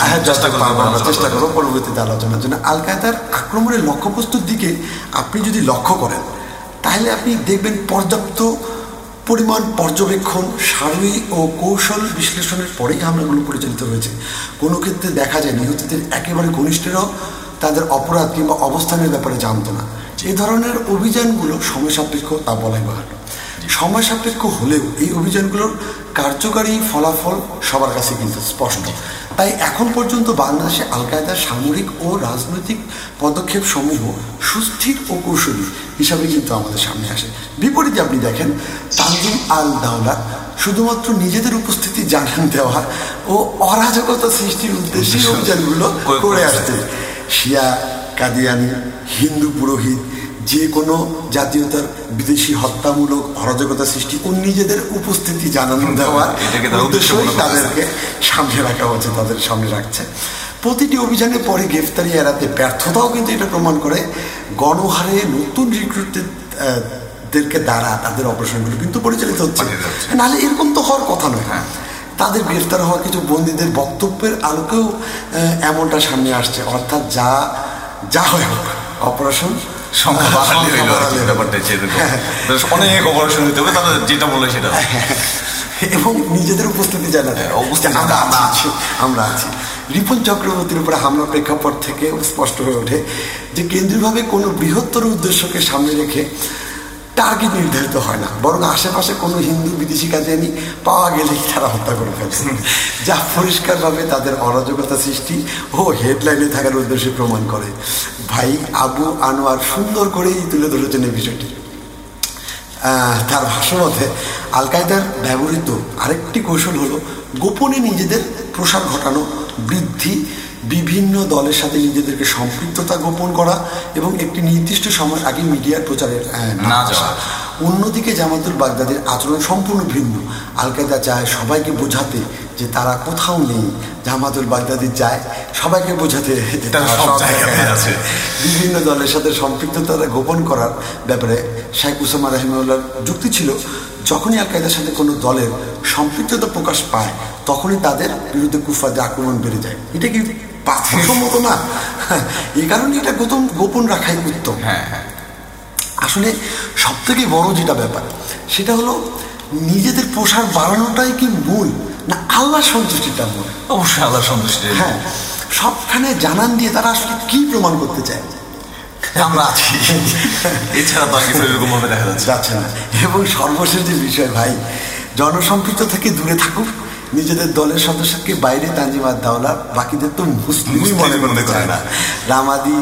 হ্যাঁ চেষ্টা করব পরবর্তীতে আলোচনার জন্য। আল কায়দার আক্রমণের লক্ষ্যবস্তুর দিকে আপনি যদি লক্ষ্য করেন তাহলে আপনি দেখবেন পর্যাপ্ত পরিমাণ পর্যবেক্ষণ সার্বিক ও কৌশল বিশ্লেষণের পরেই হামলাগুলো পরিচালিত হয়েছে। কোনো ক্ষেত্রে দেখা যায় নিহতদের একেবারে ঘনিষ্ঠেরাও তাদের অপরাধ কিংবা অবস্থানের ব্যাপারে জানতো না। এই ধরনের অভিযানগুলো সময় সাপেক্ষ তা বলাই বাহান্ন সময় সাপেক্ষ হলেও এই অভিযানগুলোর কার্যকারী ফলাফল সবার কাছে কিন্তু স্পষ্ট। তাই এখন পর্যন্ত বাংলাদেশে আল কায়দার সামরিক ও রাজনৈতিক পদক্ষেপ সমূহ সুস্থির ও কৌশলী হিসাবে কিন্তু আমাদের সামনে আসে। বিপরীতে আপনি দেখেন তানজিম আল দাওলা শুধুমাত্র নিজেদের উপস্থিতি জানান দেওয়া ও অরাজকতা সৃষ্টির উদ্দেশ্যে অভিযানগুলো করে আসছে। শিয়া কাদিয়ানি হিন্দু পুরোহিত যে কোনো জাতীয়তার বিদেশি হত্যামূলক অরাজকতা সৃষ্টি ও নিজেদের উপস্থিতি জানানো দেওয়ার উদ্দেশ্যই তাদেরকে সামনে রাখা হচ্ছে তাদের সামনে রাখছে। প্রতিটি অভিযানে পরে গ্রেফতারি এড়াতে ব্যর্থতাও কিন্তু এটা প্রমাণ করে। গণহারে নতুন রিক্রুটদের দেরকে দ্বারা তাদের অপারেশনগুলো কিন্তু পরিচালিত হচ্ছে। নাহলে এরকম তো হওয়ার কথা নয়। হ্যাঁ। তাদের গ্রেফতার হওয়া কিছু বন্দীদের বক্তব্যের আলোকেও এমনটা সামনে আসছে। অর্থাৎ যা যা হয় হোক অপারেশন হ্যাঁ। অনেক অপারেশন হতে হবে তাদের যেটা বলে সেটা। এবং নিজেদের উপস্থিতি জানা হ্যাঁ, উপস্থিতি আমরা আমরা আছি আমরা আছি। রিপন চক্রবর্তীর উপরে হামলা প্রেক্ষাপট থেকে স্পষ্ট হয়ে ওঠে যে কেন্দ্রীয়ভাবে কোনো বৃহত্তর উদ্দেশ্যকে সামনে রেখে টার্গেট নির্ধারিত হয় না। বরং আশেপাশে কোনো হিন্দু, বিদেশি কাজে কাজেনি পাওয়া গেলেই তারা হত্যা করে ফেলছে যা পরিষ্কারভাবে তাদের অরাজকতা সৃষ্টি ও হেডলাইনে থাকার উদ্দেশ্যে প্রমাণ করে। ভাই আবু আনোয়ার সুন্দর করেই তুলে ধরেছেন এই বিষয়টি। তার ভাষ্যমতে আল কায়দার ব্যবহৃত আরেকটি কৌশল হলো গোপনে নিজেদের প্রসার ঘটানো, বৃদ্ধি বিভিন্ন দলের সাথে নিজেদেরকে সম্পৃক্ততা গোপন করা এবং একটি নির্দিষ্ট সময় আগে মিডিয়ার প্রচারের না যাওয়া। অন্যদিকে জামাতুল বাগদাদের আচরণ সম্পূর্ণ ভিন্ন। আল কায়দা চায় সবাইকে বোঝাতে যে তারা কোথাও নেই। জামাতুল বাগদাদি চায় সবাইকে বোঝাতে আছে। বিভিন্ন দলের সাথে সম্পৃক্ততা গোপন করার ব্যাপারে শেখ উসামা রাহিমউল্লার যুক্তি ছিল যখনই আল কায়দার সাথে কোনো দলের সম্পৃক্ততা প্রকাশ পায় তখনই তাদের বিরুদ্ধে কুফাদের আক্রমণ বেড়ে যায়। এটা কি বাস্তবসম্মত না। এই কারণে এটা গোপন গোপন রাখাই উত্তম। হ্যাঁ হ্যাঁ। আসলে সব থেকে বড় যেটা ব্যাপার সেটা হলো নিজেদের প্রসার বাড়ানোটাই কি মূল না আল্লাহ সন্তুষ্টিটা মূল? অবশ্যই আল্লাহ সন্তুষ্টি। হ্যাঁ সবখানে জানান দিয়ে তারা আসলে কি প্রমাণ করতে চায়? আমরা আছি। এছাড়া তো আর কিছু এরকম ভাবে দেখা যাচ্ছে যাচ্ছে না। এবং সর্বশেষ যে বিষয় ভাই জনসম্পৃক্ত থেকে দূরে থাকুক। নিজেদের দলের সদস্যকে বাইরে তানজিমাত দাওলা বাকিদের তো মুসলিমই মুসলিম মনে মনে করে না। রামাদি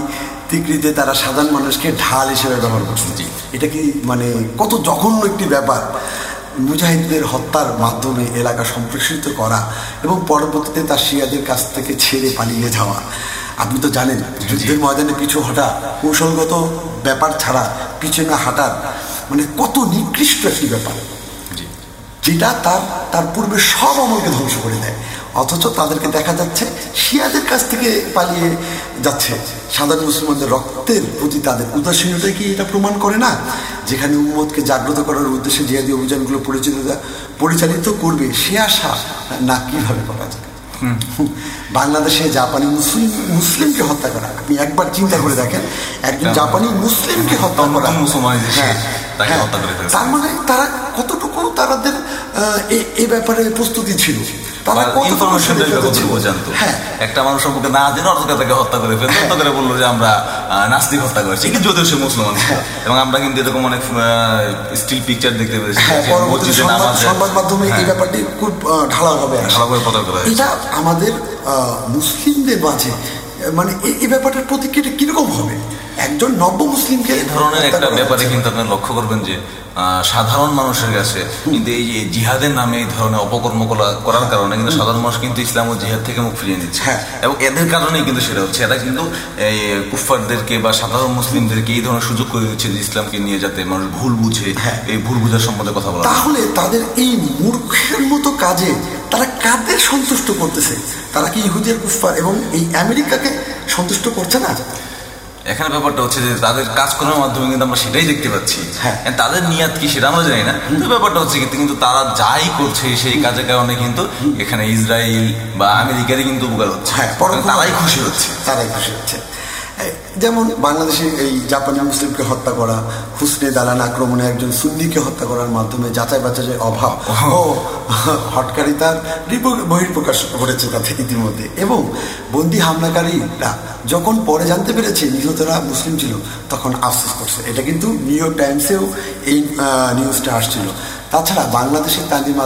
তিকরিতে তারা সাধারণ মানুষকে ঢাল হিসেবে ব্যবহার করছে। এটা কি মানে কত জঘন্য একটি ব্যাপার? মুজাহিদদের হত্যার মাধ্যমে এলাকা সম্প্রসারিত করা এবং পরবর্তীতে তার শিয়াদের কাছ থেকে ছেড়ে পালিয়ে যাওয়া। আপনি তো জানেন যুদ্ধের ময়দানে পিছু হটা কৌশলগত ব্যাপার ছাড়া পিছনে হাঁটার মানে কত নিকৃষ্ট একটি ব্যাপার। যেটা তার তার পূর্বে সব আমলকে ধ্বংস করে দেয়। অথচ তাদেরকে দেখা যাচ্ছে শিয়াদের কাছ থেকে পালিয়ে যাচ্ছে। সাধারণ মুসলমানদের রক্তের প্রতি তাদের উদাসীনতা কি এটা প্রমাণ করে না? যেখানে উম্মতকে জাগ্রত করার উদ্দেশ্যে জিহাদি অভিযানগুলো পরিচালিত পরিচালিত করবে সে আশা না কীভাবে করা যায়? বাংলাদেশে জাপানি মুসলিম মুসলিমকে হত্যা করা। আপনি একবার চিন্তা করে দেখেন একজন জাপানি মুসলিমকে হত্যা করা। হ্যাঁ, হ্যাঁ। তার মানে তারা কতটুকু তাদের আহ, এ- এ ব্যাপারে প্রস্তুতি ছিল। তারা কতটুকু ইনফরমেশন সচেতন ছিল? জানতো। হ্যাঁ। একটা মানুষ সম্পর্কে না জেনে অর্থ তাকে হত্যা করে ফেলতো হত্যা করে বলল যে আমরা নাস্তিক হত্যা করেছি। কিন্তু যদিও সে মুসলমান এবং আমরা কিন্তু এরকম অনেক স্টিল পিকচার দেখতে পেয়েছি হ্যাঁ যে পরবর্তী মসজিদে সংবাদ মাধ্যমে এই হ্যাঁ, ব্যাপারটি খুব ঢালাভাবে ঢালাওভাবে প্রচার করা হয়েছে। এটা আমাদের মুসলিমদের মাঝে মানে এই- এই ব্যাপারটার প্রতিক্রিয়া কীরকম হবে? একজন নব্য মুসলিমকে এই ধরনের একটা ব্যাপারে কিন্তু আপনি লক্ষ্য করবেন যে সাধারণ মানুষের কাছে কিন্তু এই যে জিহাদের নামে এই ধরনের অপকর্ম করা- করার কারণে কিন্তু সাধারণ মানুষ কিন্তু ইসলাম ও জিহাদ থেকে মুখ ফিরিয়ে নিচ্ছে। হ্যাঁ। এবং এদের কারণেই কিন্তু সেটা হচ্ছে। এরা কিন্তু এই কুফফারদেরকে বা সাধারণ মুসলিমদেরকে এই ধরনের সুযোগ করে দিচ্ছে যে ইসলামকে নিয়ে যাতে মানুষ ভুল বুঝে হ্যাঁ। এই ভুল বুঝার সম্বন্ধে কথা বলা। তাহলে তাদের এই মূর্খের মতো কাজে তারা কাদের সন্তুষ্ট করতেছে? তারা কি ইহুদিয়ার কুফার এবং এই আমেরিকাকে সন্তুষ্ট করছে না? এখানে ব্যাপারটা হচ্ছে যে তাদের কাজ কাজকর্মের মাধ্যমে কিন্তু আমরা সেটাই দেখতে পাচ্ছি। হ্যাঁ। তাদের নিয়াত কি সেটা আমরা জানি না। তো ব্যাপারটা হচ্ছে কিন্তু কিন্তু তারা যাই করছে সেই কাজের কারণে কিন্তু এখানে ইসরায়েল বা আমেরিকারই কিন্তু উপকার হচ্ছে। হ্যাঁ তারাই খুশি হচ্ছে। তারাই খুশি হচ্ছে। যেমন বাংলাদেশে এই জাপানি মুসলিমকে হত্যা করা, হুসনে দালান আক্রমণে একজন সুন্নিকে হত্যা করার মাধ্যমে যাচাই বাছাইয়ের অভাব ও হটকারিতার রিপো- বহিঃপ্রকাশ ঘটেছে তাতে ইতিমধ্যে। এবং বন্দি হামলাকারীরা যখন পরে জানতে পেরেছে নিহতরা মুসলিম ছিল, তখন আফসোস করছে। এটা কিন্তু নিউ ইয়র্ক টাইমসেও এই নিউজটা আসছিল। তাছাড়া বাংলাদেশের তানজিম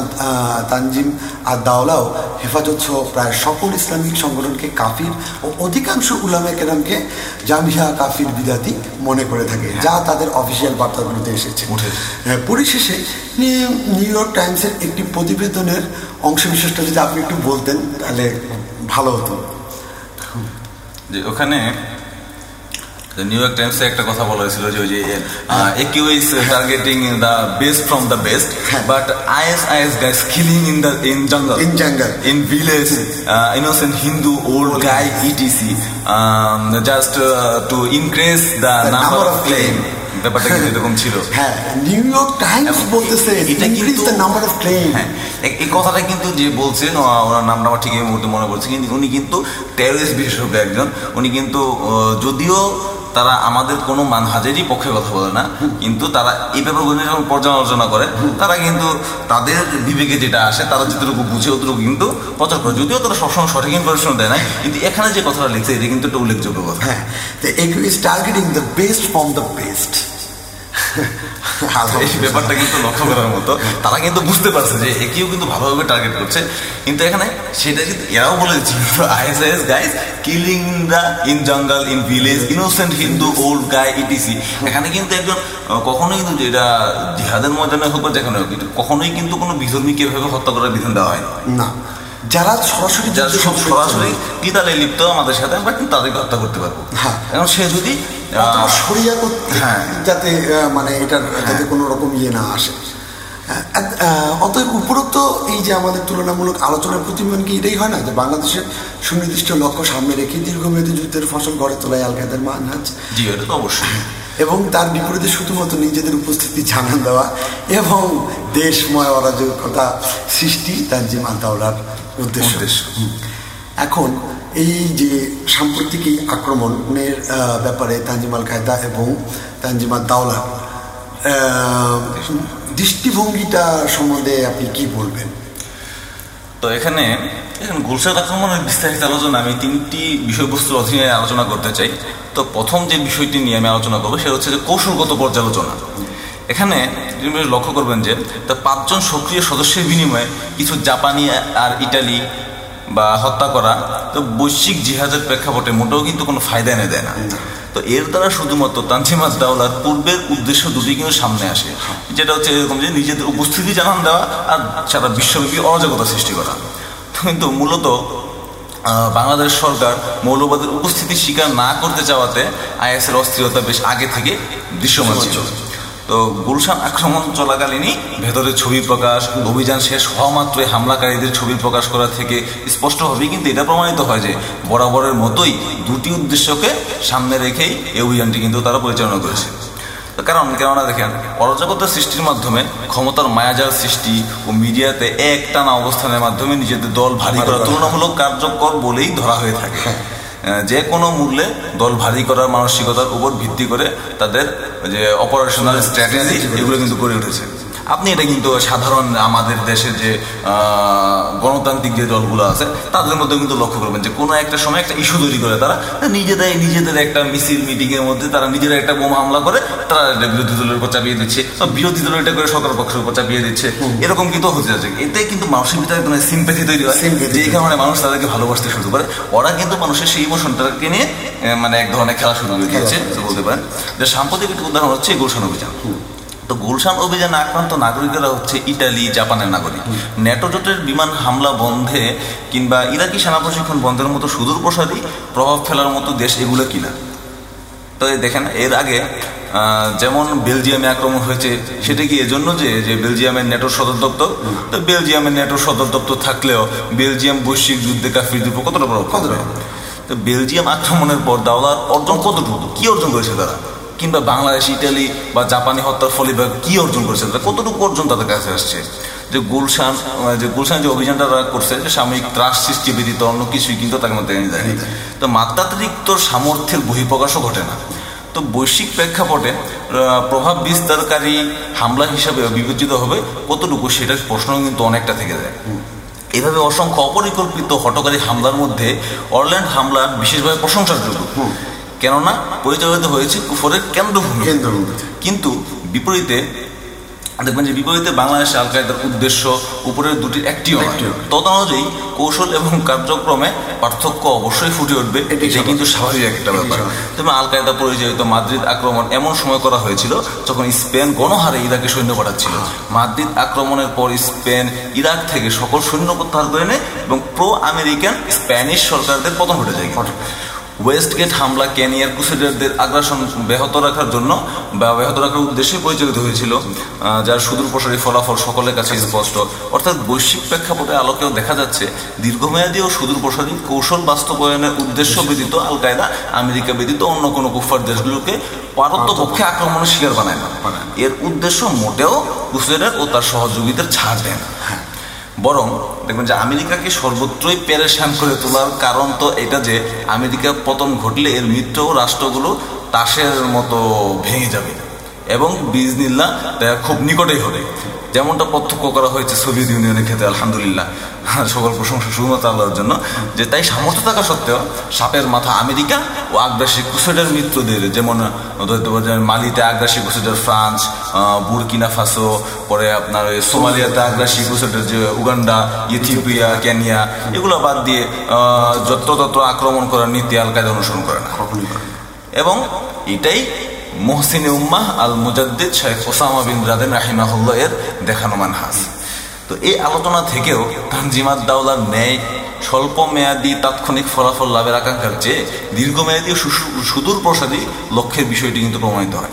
তানজিম আর দাওলাও হেফাজত সহ প্রায় সকল ইসলামিক সংগঠনকে কাফির ও অধিকাংশ উলামে কেরামকে জামিয়া কাফির বিদাতি মনে করে থাকে যা তাদের অফিসিয়াল বার্তাগুলোতে এসেছে। হ্যাঁ, পরিশেষে নিউ- ইয়র্ক টাইমসের একটি প্রতিবেদনের অংশ অংশবিশেষটা যদি আপনি একটু বলতেন তাহলে ভালো হতো। যে ওখানে নিউ ইয়র্ক টাইমসে একটা কথা বলা হয়েছিল যে ওই যে AQ is targeting the best from the best. But IS IS guys killing in the in jungle village uh, innocent hindu old guy etc um, just uh, to increase the, number, of claim. ব্যাপারটা কিন্তু এরকম ছিল। হ্যাঁ new York Times বলতেছে এটা increase কিন্তু the number of claim হ্যাঁ এই- কথাটা কিন্তু যে বলছেন ওনার নামটা আমার ঠিক এই মুহূর্তে মনে পড়ছে কিন্তু উনি কিন্তু টেরোরিস্ট বিশেষজ্ঞ একজন। উনি কিন্তু যদিও তারা আমাদের কোনো মানহাজেরই পক্ষে কথা বলে না, কিন্তু তারা এই ব্যাপারগুলো যখন পর্যালোচনা করে, তারা কিন্তু তাদের বিবেকে যেটা আসে, তারা যতটুকু বুঝে অতটুকু কিন্তু প্রচার করে। যদিও তারা সবসময় সঠিক ইনফরমেশন দেয় না কিন্তু এখানে যে কথাটা লিখছে, এটা কিন্তু একটা উল্লেখযোগ্য কথা। হ্যাঁ the ECU targeting the best from the best এই ব্যাপারটা কিন্তু লক্ষ্য করার মতো। তারা কিন্তু বুঝতে পারছে যে একেও কিন্তু ভালোভাবে টার্গেট করছে। কিন্তু এখানে সেটা কিন্তু এরাও বলে দিচ্ছে। ISIS guys killing the in jungle in village innocent Hindu old guy ETC এখানে কিন্তু একজন কখনোই কিন্তু যেটা জিহাদের ময়দানে হোক বা যেখানে হোক কিন্তু কখনোই কিন্তু কোনো বিধর্মীকে এভাবে হত্যা করার বিধান দেওয়া হয় না। যারা সরাসরি যারা সব সরাসরি কিতালে লিপ্ত আমাদের সাথে আমরা কিন্তু তাদেরকে হত্যা করতে পারব। হ্যাঁ। এখন সে যদি সরিয়া করতে হ্যাঁ। যাতে মানে এটার যাতে কোনো রকম ইয়ে না আসে। অতএব উপরোক্ত এই যে আমাদের তুলনামূলক আলোচনার প্রতিমান কি এটাই হয় না? যে বাংলাদেশের সুনির্দিষ্ট লক্ষ্য সামনে রেখে দীর্ঘমেয়াদী যুদ্ধের ফসল গড়ে তোলায় আল কায়দার মানহাজ। জি এটা তো অবশ্যই। এবং তার বিপরীতে শুধুমাত্র নিজেদের উপস্থিতি জানান দেওয়া এবং দেশময় অরাজকতা সৃষ্টি তানজিম আলতাউলার উদ্দেশ্য। এখন এই যে সাম্প্রতিক এই আক্রমণের ব্যাপারে তানজিম আল কায়দা এবং তানজিম আল দাওলা দৃষ্টিভঙ্গিটা সম্বন্ধে আপনি কি বলবেন? তো এখানে এখানে গুলশাদ আক্রমণের বিস্তারিত আলোচনা আমি তিনটি বিষয়বস্তুর অধীনে আলোচনা করতে চাই। তো প্রথম যে বিষয়টি নিয়ে আমি আলোচনা করব, সেটা হচ্ছে যে কৌশলগত পর্যালোচনা। এখানে লক্ষ্য করবেন যে, তা পাঁচজন সক্রিয় সদস্যের বিনিময়ে কিছু জাপানি আর ইটালি বা হত্যা করা তো বৈশ্বিক জিহাদের প্রেক্ষাপটে মোটেও কিন্তু কোনো ফায়দা এনে দেয় না। তো এর দ্বারা শুধুমাত্র তানজিমাত দাওলার পূর্বের উদ্দেশ্য দুটি কিন্তু সামনে আসে। যেটা হচ্ছে এরকম যে নিজেদের উপস্থিতি জানান দেওয়া আর সারা বিশ্বব্যাপী অরাজকতা সৃষ্টি করা। কিন্তু মূলত বাংলাদেশ সরকার মৌলবাদের উপস্থিতি স্বীকার না করতে চাওয়াতে আইএসের অস্থিরতা বেশ আগে থেকে দৃশ্যমান ছিল। তো গুলশান আক্রমণ চলাকালীনই ভেতরে ছবি প্রকাশ অভিযান শেষ হওয়া মাত্রই হামলাকারীদের ছবি প্রকাশ করা থেকে স্পষ্টভাবেই কিন্তু এটা প্রমাণিত হয় যে বরাবরের মতোই দুটি উদ্দেশ্যকে সামনে রেখেই এই অভিযানটি কিন্তু তারা পরিচালনা করেছে। কারণ কেননা দেখেন অরাজকতা সৃষ্টির মাধ্যমে ক্ষমতার মায়াজার সৃষ্টি ও মিডিয়াতে একটানা অবস্থানের মাধ্যমে নিজেদের দল ভারী করা তুলনামূলক কার্যকর বলেই ধরা হয়ে থাকে। আহ, যে কোনো মূল্যে দল ভারী করার মানসিকতার উপর ভিত্তি করে তাদের যে অপারেশনাল স্ট্র্যাটেজি এগুলো কিন্তু গড়ে উঠেছে। আপনি এটা কিন্তু সাধারণ আমাদের দেশের যে গণতান্ত্রিক যে দলগুলো আছে তাদের মধ্যে কিন্তু লক্ষ্য করবেন যে কোনো একটা সময় একটা ইস্যু তৈরি করে তারা নিজেদের নিজেদের একটা মিছিল মিটিং এর মধ্যে তারা নিজেরা একটা বোমা হামলা করে তারা এটা বিরোধী দলের উপর চাপিয়ে দিচ্ছে বিরোধী দল এটা করে সরকার পক্ষের উপর চাপিয়ে দিচ্ছে। এরকম কিন্তু হতে যাচ্ছে। এতে কিন্তু মানুষের ভিতরে একদম সিম্পেথি তৈরি হয়। যে কারণে মানুষ তাদেরকে ভালোবাসতে শুরু করে। ওরা কিন্তু মানুষের সেই ইমোশনটাকে নিয়ে মানে এক ধরনের খেলা শুরু করে দিয়েছে বলতে পারেন। যে সাম্প্রতিক একটি উদাহরণ হচ্ছে এই গুলশান অভিযান। তো গুলশান অভিযানে আক্রান্ত নাগরিকেরা হচ্ছে ইটালি জাপানের নাগরিক। ন্যাটো জোটের বিমান হামলা বন্ধে কিংবা ইরাকি সেনা প্রশিক্ষণ বন্ধের মতো সুদূর প্রসারী প্রভাব ফেলার মতো দেশ এগুলো কিনা? তো দেখেন এর আগে যেমন বেলজিয়ামে আক্রমণ হয়েছে সেটা কি এজন্য যে যে বেলজিয়ামের নেটোর সদর দপ্তর? তো বেলজিয়ামের নেটোর সদর দপ্তর থাকলেও বেলজিয়াম বৈশ্বিক যুদ্ধে কাফিরদের উপর কতটা প্রভাব ফেলবে? তো বেলজিয়াম আক্রমণের পর দাওলার অর্জন কতটুকু? কি অর্জন করেছে তারা? কিংবা বাংলাদেশ ইটালি বা জাপানি হত্যার ফলে কি অর্জন করেছে তারা কতটুকু অর্জন তাদের কাছে আসছে? যে গুলশান যে গুলশান যে অভিযানটা তারা করছে যে সাময়িক ত্রাস সৃষ্টি ব্যতীত অন্য কিছুই কিন্তু তার মধ্যে এনে দেয়নি। তো মাত্রাতিরিক্ত সামর্থ্যের বহিঃপ্রকাশও ঘটে না। তো বৈশ্বিক প্রেক্ষাপটে প্রভাব বিস্তারকারী হামলা হিসাবে বিবেচিত হবে কতটুকু সেটার প্রশ্ন কিন্তু অনেকটা থেকে যায়। এভাবে অসংখ্য অপরিকল্পিত হটকারী হামলার মধ্যে অরল্যান্ড হামলা বিশেষভাবে প্রশংসার যোগ্য। কেননা পরিচালিত হয়েছে কুফরের কেন্দ্রভূমি। কিন্তু বিপরীতে দেখবেন যে বিপরীতে বাংলাদেশে আল কায়দার উদ্দেশ্য উপরের দুটি একটিও নয়। তদ অনুযায়ী কৌশল এবং কার্যক্রমে পার্থক্য অবশ্যই ফুটে উঠবে। এটা কিন্তু স্বাভাবিক একটা ব্যাপার। তবে আল কায়দা পরিচালিত মাদ্রিদ আক্রমণ এমন সময় করা হয়েছিল যখন স্পেন গণহারে ইরাকে সৈন্য পাঠাচ্ছিল। মাদ্রিদ আক্রমণের পর স্পেন ইরাক থেকে সকল সৈন্য প্রত্যাহার করে নেয় এবং প্রো আমেরিকান স্প্যানিশ সরকারদের পতন ঘটে যায়। ওয়েস্টগেট হামলা ক্যানিয়ার ক্রুসেডারদের আগ্রাসন ব্যাহত রাখার জন্য বা ব্যাহত রাখার উদ্দেশ্যে পরিচালিত হয়েছিল যার সুদূর প্রসারী ফলাফল সকলের কাছে স্পষ্ট। অর্থাৎ বৈশ্বিক প্রেক্ষাপটে আলোকেও দেখা যাচ্ছে, দীর্ঘমেয়াদী ও সুদূর প্রসারী কৌশল বাস্তবায়নের উদ্দেশ্য ব্যতীত আল কায়দা আমেরিকা ব্যতীত অন্য কোনো কুফার দেশগুলোকে পক্ষে আক্রমণের শিকার বানায় না। এর উদ্দেশ্য মোটেও ক্রুসেডার ও তার সহযোগীদের ছাড় দেয় না। বরং দেখুন যে আমেরিকাকে সর্বত্রই পেরেশান করে তোলার কারণ তো এটা যে আমেরিকা পতন ঘটলে এর মিত্র রাষ্ট্রগুলো তাসের মতো ভেঙে যাবে। এবং বিজনিল্লা খুব নিকটেই হবে। যেমনটা প্রত্যক্ষ করা হয়েছে সোভিয়েত ইউনিয়নের ক্ষেত্রে আলহামদুলিল্লাহ। সকল প্রশংসা শুধুমাত্র আল্লাহর জন্য যে তাই সামর্থ্য থাকা সত্ত্বেও সাপের মাথা আমেরিকা ও আগ্রাসী কুসেডের মিত্রদের যেমন মালিতে আগ্রাসী কুসেডের ফ্রান্স বুরকিনা ফাসো পরে আপনার সোমালিয়াতে আগ্রাসী কুসেডের যে উগান্ডা ইথিওপিয়া কেনিয়া এগুলো বাদ দিয়ে যত্রতত্র আক্রমণ করার নীতি আল কায়দা অনুসরণ করে না। এবং এটাই মোহসিনে উম্মাহ আল মুজাদ্দিদ শেখ ওসামা বিন রাদেন রাহিমাহুল্লাহ এর দেখানো মানহাস তো এই আলোচনা থেকেও তানজিমাত দাওলার ন্যায় স্বল্প মেয়াদি তাৎক্ষণিক ফলাফল লাভের আকাঙ্ক্ষার চেয়ে দীর্ঘমেয়াদী ও সুদূর প্রসাদী লক্ষ্যের বিষয়টি কিন্তু প্রমাণিত হয়।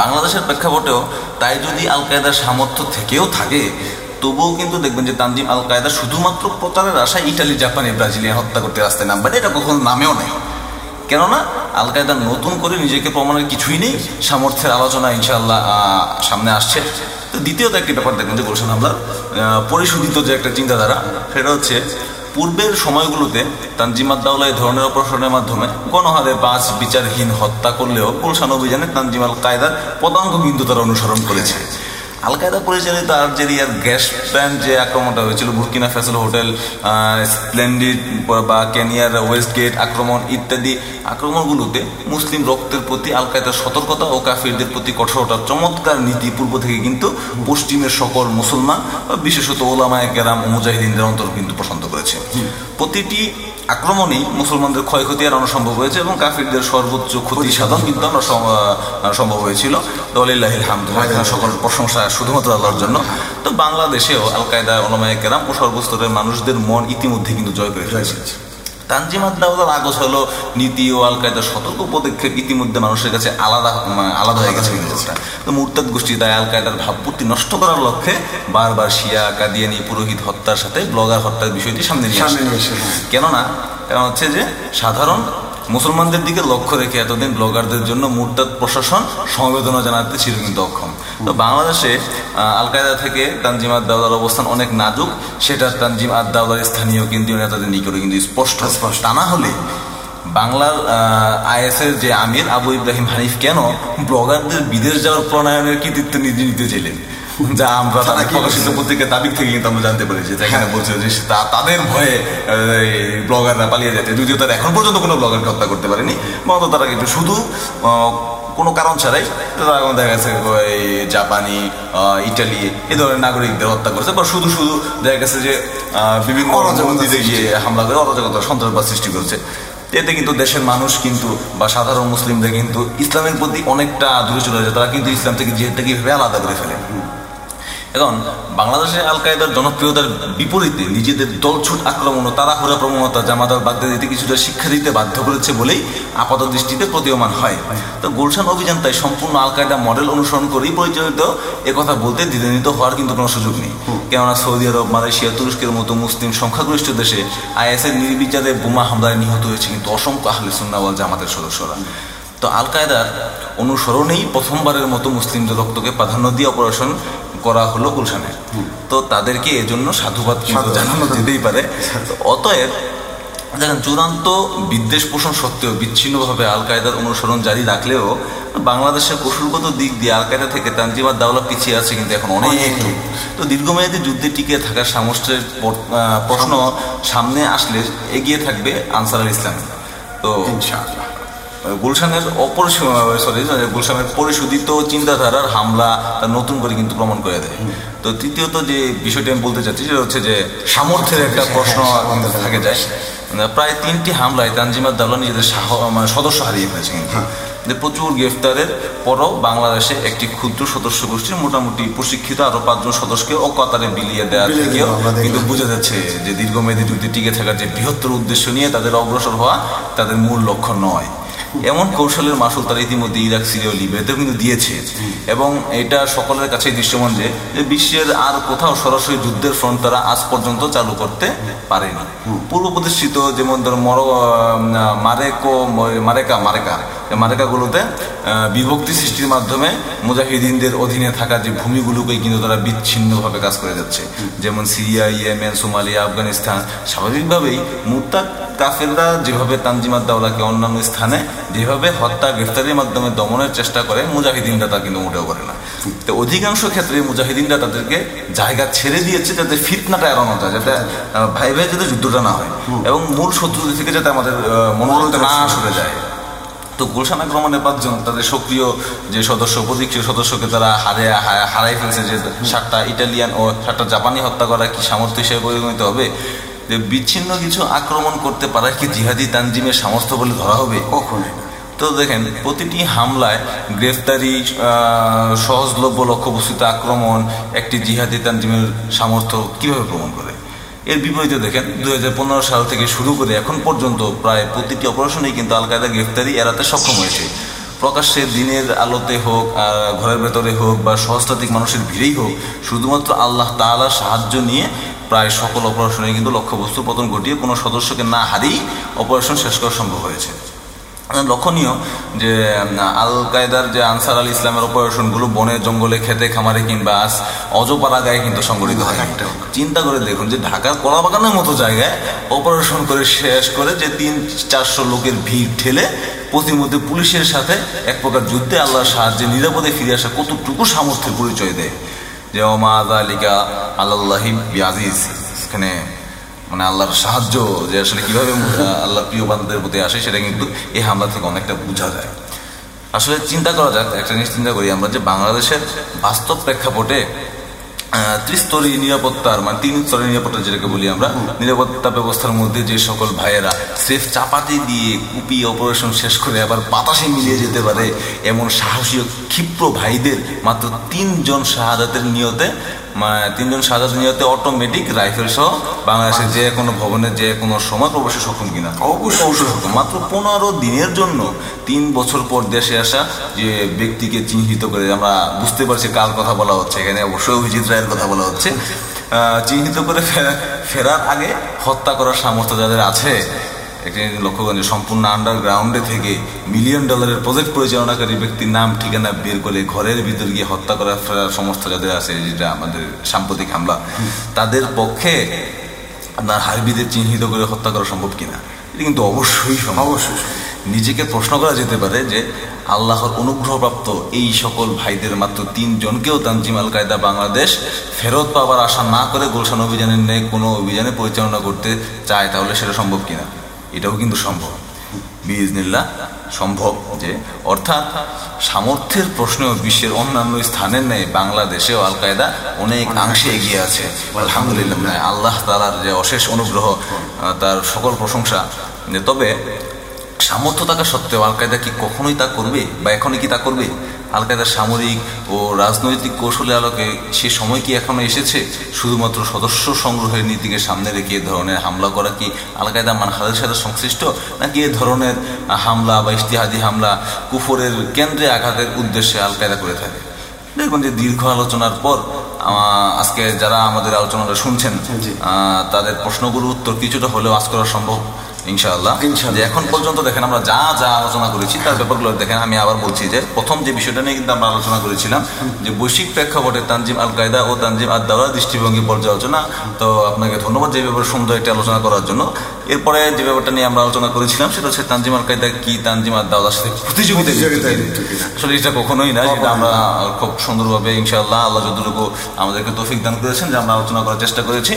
বাংলাদেশের প্রেক্ষাপটেও তাই যদি আল কায়দার সামর্থ্য থেকেও থাকে, তবুও কিন্তু দেখবেন যে তানজিম আল কায়দা শুধুমাত্র প্রচারের আশায় ইটালি, জাপানি ব্রাজিলিয়ান হত্যা করতে রাস্তায় নামবেন। এটা কখনো নামেও নেই। কেননা আল কায়দা নতুন করে নিজেকে প্রমাণের কিছুই নেই, সামর্থ্যের আলোচনা ইনশাল্লাহ সামনে আসছে। তো দ্বিতীয়ত একটি ব্যাপার দেখবেন যে গুলশান হামলার পরিশোধিত যে একটা চিন্তাধারা, সেটা হচ্ছে পূর্বের সময়গুলোতে তানজিমাত দাউলা এই ধরনের অপারেশনের মাধ্যমে গণহারে বাস বিচারহীন হত্যা করলেও গুলশান অভিযানে তানজিমাল কায়দার পদাঙ্ক বিন্দু তারা অনুসরণ করেছে। আল কায়দা পরিচালিত আলজেরিয়ার গ্যাস প্ল্যান্ট যে আক্রমণটা হয়েছিল, বুর্কিনা ফেসল হোটেল স্প্লেন্ডিড বা কেনিয়ার ওয়েস্ট গেট আক্রমণ ইত্যাদি আক্রমণগুলোতে মুসলিম রক্তের প্রতি আল কায়দার সতর্কতা ও কাফিরদের প্রতি কঠোরতার চমৎকার নীতি পূর্ব থেকে কিন্তু পশ্চিমের সকল মুসলমান বিশেষত ওলামায় কেরাম মুজাহিদিনদের অন্তর কিন্তু পছন্দ করেছে। প্রতিটি আক্রমণেই মুসলমানদের ক্ষয়ক্ষতি এড়ানো সম্ভব হয়েছে এবং কাফিরদের সর্বোচ্চ ক্ষতি সাধন কিন্তু আমরা সম্ভব হয়েছিল। দলিল্লাহ সকল প্রশংসা শুধুমাত্র আল্লাহর জন্য। তো বাংলাদেশেও আল কায়দা ওলামায় কেরাম ও সর্বস্তরের মানুষদের মন ইতিমধ্যে কিন্তু জয় করে ফেলেছে তানজিমাত দাউদার আগস হলো নীতি ও আল কায়দার সতর্ক পদক্ষেপ ইতিমধ্যে মানুষের কাছে আলাদা আলাদা হয়ে গেছে তো মুরতাদ গোষ্ঠী তাই আল কায়দার ভাবপূর্তি নষ্ট করার লক্ষ্যে বারবার শিয়া কাদিয়ানি পুরোহিত হত্যার সাথে ব্লগার হত্যার বিষয়টি সামনে নিয়ে আসে কেননা কারণ হচ্ছে যে সাধারণ মুসলমানদের দিকে লক্ষ্য রেখে এতদিন ব্লগারদের জন্য মুরতাদ প্রশাসন সমবেদনা জানাতে ছিল কিন্তু অক্ষম। তো বাংলাদেশে আল কায়দা থেকে তানজিম আদাউদার অবস্থান অনেক নাজুক। সেটা তানজিম আদাউদার স্থানীয় কেন্দ্রীয় নেতাদের নিকটে কিন্তু স্পষ্ট। স্পষ্ট। না হলে বাংলার আইএসের যে আমির আবু ইব্রাহিম হানিফ কেন ব্লগারদের বিদেশ যাওয়ার প্রণয়নের কৃতিত্ব নিজে নিতে চাইলেন? যা আমরা তারা প্রকাশিত থেকে কিন্তু আমরা জানতে পেরেছি। যেখানে বলছে যে তাদের ভয়ে ব্লগাররা পালিয়ে যদিও তারা এখন পর্যন্ত কোনো ব্লগারকে হত্যা করতে পারেনি তারা কিন্তু শুধু কোনো কারণ ছাড়াই তারা দেখা গেছে জাপানি ইটালি এই ধরনের নাগরিকদের হত্যা করছে। বা শুধু শুধু দেখা গেছে যে বিভিন্ন মন্দিরে গিয়ে হামলা করে অরাজকতা সন্ত্রাসবাদ সৃষ্টি করছে। এতে কিন্তু দেশের মানুষ কিন্তু বা সাধারণ মুসলিমদের কিন্তু ইসলামের প্রতি অনেকটা দূরে চলে যায় তারা কিন্তু ইসলাম থেকে যেহেতু কীভাবে আলাদা করে ফেলে। এখন বাংলাদেশে আল কায়দার জনপ্রিয়তার বিপরীতে নিজেদের দলছুট আক্রমণ ও তাড়াহুড়া প্রবণতা জামাতার বাদ দিতে কিছুটা শিক্ষা দিতে বাধ্য করেছে বলেই আপাত দৃষ্টিতে প্রতীয়মান হয়। তো গুলশান অভিযান তাই সম্পূর্ণ আল কায়দা মডেল অনুসরণ করেই পরিচালিত একথা বলতে দ্বিধান্বিত হওয়ার কিন্তু কোনো সুযোগ নেই। কেননা সৌদি আরব, মালয়েশিয়া, তুরস্কের মতো মুসলিম সংখ্যাগরিষ্ঠ দেশে আইএসের নির্বিচারে বোমা হামলায় নিহত হয়েছে কিন্তু অসংখ্য আহলে সুন্নাওয়াল জামাতের সদস্যরা। তো আল কায়দার অনুসরণেই প্রথমবারের মতো মুসলিমদের রক্তকে প্রাধান্য দিয়ে অপারেশন করা হলো গুলশানে তো তাদেরকে এজন্য সাধুবাদ জানানো যেতেই পারে। অতএব দেখেন চূড়ান্ত বিদ্বেষ পোষণ সত্ত্বেও বিচ্ছিন্নভাবে আল কায়দার অনুসরণ জারি রাখলেও বাংলাদেশের কৌশলগত দিক দিয়ে আল কায়দা থেকে তানজিমার দাওলা পিছিয়ে আছে কিন্তু এখন অনেক তো দীর্ঘমেয়াদী যুদ্ধে টিকে থাকার সামর্থ্যের প্রশ্ন সামনে আসলে এগিয়ে থাকবে আনসার আল ইসলাম। তো গুলশানের অপর সরি গুলশানের পরিশোধিত চিন্তাধারার হামলা তার নতুন করে কিন্তু প্রমাণ করে দেয়। তো তৃতীয়ত যে বিষয়টি আমি বলতে চাচ্ছি সেটা হচ্ছে যে সামর্থ্যের একটা প্রশ্ন থাকে যায়। প্রায় তিনটি হামলায় তানজিমার দাওলা নিজেদের মানে সদস্য হারিয়ে ফেলেছে কিন্তু। যে প্রচুর গ্রেফতারের পরও বাংলাদেশে একটি ক্ষুদ্র সদস্য গোষ্ঠীর মোটামুটি প্রশিক্ষিত আরও পাঁচজন সদস্যকে অকাতারে বিলিয়ে দেওয়া থেকেও কিন্তু বোঝা যাচ্ছে যে দীর্ঘমেয়াদী যুদ্ধে টিকে থাকার যে বৃহত্তর উদ্দেশ্য নিয়ে তাদের অগ্রসর হওয়া তাদের মূল লক্ষ্য নয়। এমন কৌশলের মাসুল তারা ইতিমধ্যে ইরাক, সিরিয়া লিবিয়াতেও কিন্তু দিয়েছে। এবং এটা সকলের কাছেই দৃশ্যমান যে বিশ্বের আর কোথাও সরাসরি যুদ্ধের ফ্রন্ট তারা আজ পর্যন্ত চালু করতে পারেনি। পূর্ব প্রতিষ্ঠিত যেমন ধর মর মারেকো, মারেকা মারেকা মারেকাগুলোতে বিভক্তি সৃষ্টির মাধ্যমে মুজাহিদিনদের অধীনে থাকা যে ভূমিগুলোকেই কিন্তু তারা বিচ্ছিন্নভাবে কাজ করে যাচ্ছে। যেমন সিরিয়া, ইয়েমেন, সোমালিয়া, আফগানিস্তান, স্বাভাবিকভাবেই মুরতাদ কাফেররা যেভাবে তানজিমাত দাওলাকে অন্যান্য স্থানে যেভাবে হত্যা গ্রেফতারির মাধ্যমে দমনের চেষ্টা করে মুজাহিদিনরা তা কিন্তু মোটেও করে না। তো অধিকাংশ ক্ষেত্রে মুজাহিদিনরা তাদেরকে জায়গা ছেড়ে দিয়েছে যাতে ফিতনাটা এড়ানো যায় যাতে ভাই ভাই যাতে যুদ্ধটা না হয়। এবং মূল শত্রু থেকে যাতে আমাদের মনোযোগ না সরে যায়। তো গুলশান আক্রমণের পাঁচজন তাদের সক্রিয় যে সদস্য প্রতিক্রিয় সদস্যকে তারা হারে হারাই ফেলছে যে সাতটা ইটালিয়ান ও সাতটা জাপানি হত্যা করা কি সামর্থ্য হিসেবে পরিগণিত হবে বিচ্ছিন্ন কিছু আক্রমণ করতে পারা কি জিহাদি তানজিমের সামর্থ্য বলে ধরা হবে? কখনোই তো দেখেন প্রতিটি হামলায় গ্রেফতারি সহজলভ্য লক্ষ্যবস্তুতে আক্রমণ একটি জিহাদি তানজিমের সামর্থ্য কীভাবে প্রমাণ করে? এর বিপরীতে দেখেন দু হাজার পনেরো সাল থেকে শুরু করে এখন পর্যন্ত প্রায় প্রতিটি অপারেশনেই কিন্তু আল কায়দা গ্রেফতারি এড়াতে সক্ষম হয়েছে। প্রকাশ্যে দিনের আলোতে হোক ঘরের ভেতরে হোক বা সহস্রাধিক মানুষের ভিড়েই হোক শুধুমাত্র আল্লাহ তালার সাহায্য নিয়ে প্রায় সকল অপারেশনে কিন্তু লক্ষ্যবস্তু পতন ঘটিয়ে কোনো সদস্যকে না হারিয়েই অপারেশন শেষ করা সম্ভব হয়েছে। লক্ষণীয় যে আল কায়দার যে আনসার আল ইসলামের অপারেশনগুলো বনে জঙ্গলে খেতে খামারে কিংবা আস অজপাড়া গায়ে কিন্তু সংগঠিত হয়। চিন্তা করে দেখুন যে ঢাকার কলাবাগানের মতো জায়গায় অপারেশন করে শেষ করে যে তিন চারশো লোকের ভিড় ঠেলে প্রতিমধ্যে পুলিশের সাথে এক প্রকার যুদ্ধে আল্লাহর সাহায্যে নিরাপদে ফিরে আসা কতটুকু সামর্থ্যের পরিচয় দেয়। যে আল্লাহিম এখানে মানে আল্লাহর সাহায্য যে আসলে কীভাবে আল্লাহ প্রিয় বান্ধবের প্রতি আসে সেটা কিন্তু এই হামলা থেকে অনেকটা বোঝা যায়। আসলে চিন্তা করা যাক, একটা জিনিস চিন্তা করি আমরা যে বাংলাদেশের বাস্তব প্রেক্ষাপটে ত্রিস্তরীয় নিরাপত্তার মানে তিন স্তরের নিরাপত্তা যেটাকে বলি আমরা, নিরাপত্তা ব্যবস্থার মধ্যে যে সকল ভাইয়েরা সেফ চাপাতি দিয়ে কুপি অপারেশন শেষ করে আবার বাতাসে মিলিয়ে যেতে পারে, এমন সাহসী ক্ষিপ্র ভাইদের মাত্র তিনজন শাহাদাতের নিয়তে তিনজন শাহাদাত নিয়তে অটোমেটিক রাইফেল সহ বাংলাদেশের যে কোনো ভবনে যে কোনো সময় প্রবেশে সক্ষম কিনা। অবশ্যই। অবশ্যই সক্ষম। মাত্র পনেরো দিনের জন্য তিন বছর পর দেশে আসা যে ব্যক্তিকে চিহ্নিত করে আমরা বুঝতে পারছি কার কথা বলা হচ্ছে এখানে অবশ্যই অভিজিৎ রায়ের কথা বলা হচ্ছে। চিহ্নিত করে ফেরার আগে হত্যা করার সামর্থ্য যাদের আছে একটি লক্ষ্য করেন যে সম্পূর্ণ আন্ডারগ্রাউন্ডে থেকে মিলিয়ন ডলারের প্রজেক্ট পরিচালনাকারী ব্যক্তির নাম ঠিকানা বের করে ঘরের ভিতর গিয়ে হত্যা করার সমস্ত যাদের আছে যেটা আমাদের সাম্প্রতিক হামলা তাদের পক্ষে আপনার হারবিদের চিহ্নিত করে হত্যা করা সম্ভব কিনা? এটা কিন্তু অবশ্যই অবশ্যই নিজেকে প্রশ্ন করা যেতে পারে যে আল্লাহর অনুগ্রহপ্রাপ্ত এই সকল ভাইদের মাত্র তিনজনকেও তানজিম আল কায়দা বাংলাদেশ ফেরত পাওয়ার আশা না করে গুলশান অভিযানের নেই কোনো অভিযানে পরিচালনা করতে চায় তাহলে সেটা সম্ভব কিনা? এটাও কিন্তু সম্ভব। বিজনিল্লা সম্ভব যে, অর্থাৎ সামর্থ্যের প্রশ্নেও বিশ্বের অন্যান্য স্থানের নেই বাংলাদেশেও আল কায়দা অনেক অংশে এগিয়ে আছে। আলহামদুলিল্লাহ, আল্লাহ তালার যে অশেষ অনুগ্রহ তার সকল প্রশংসা। তবে সামর্থ্য থাকা সত্ত্বেও আল কায়দা কি কখনোই তা করবে বা এখনই কি তা করবে? আল কায়দার সামরিক ও রাজনৈতিক কৌশলের আলোকে সে সময় কি এখনও এসেছে? শুধুমাত্র সদস্য সংগ্রহের নীতিকে সামনে রেখে এ ধরনের হামলা করা কি আল কায়দা মানহাদের সাথে সংশ্লিষ্ট? নাকি এ ধরনের হামলা বা ইশতিহাদি হামলা কুফরের কেন্দ্রে আঘাতের উদ্দেশ্যে আল কায়দা করে থাকে? দেখুন যে দীর্ঘ আলোচনার পর আজকে যারা আমাদের আলোচনাটা শুনছেন তাদের প্রশ্নগুলোর উত্তর কিছুটা হলেও আজ করা সম্ভব। ইনশাআল্লাহ। যে এখন পর্যন্ত দেখেন আমরা যা যা আলোচনা করেছি তার ব্যাপারগুলো দেখেন আমি আবার বলছি যে প্রথম যে বিষয়টা নিয়ে কিন্তু আমরা আলোচনা করেছিলাম যে বৈশ্বিক প্রেক্ষাপটে তানজিম আল কায়দা ও তানজিম আল দাওয়া দৃষ্টিভঙ্গি পর্যালোচনা। তো আপনাকে ধন্যবাদ যে ব্যাপারে সুন্দর একটি আলোচনা করার জন্য। এরপরে যে ব্যাপারটা নিয়ে আমরা আলোচনা করেছিলাম সেটা হচ্ছে তানজিম আল কায়দা কি তানজিম আল দাওয়ার সাথে প্রতিযোগিতা আসলে এটা কখনোই না যেটা আমরা খুব সুন্দরভাবে ইনশাআল্লাহ আল্লাহ যতটুকু আমাদেরকে তৌফিক দান করেছেন যে আমরা আলোচনা করার চেষ্টা করেছি।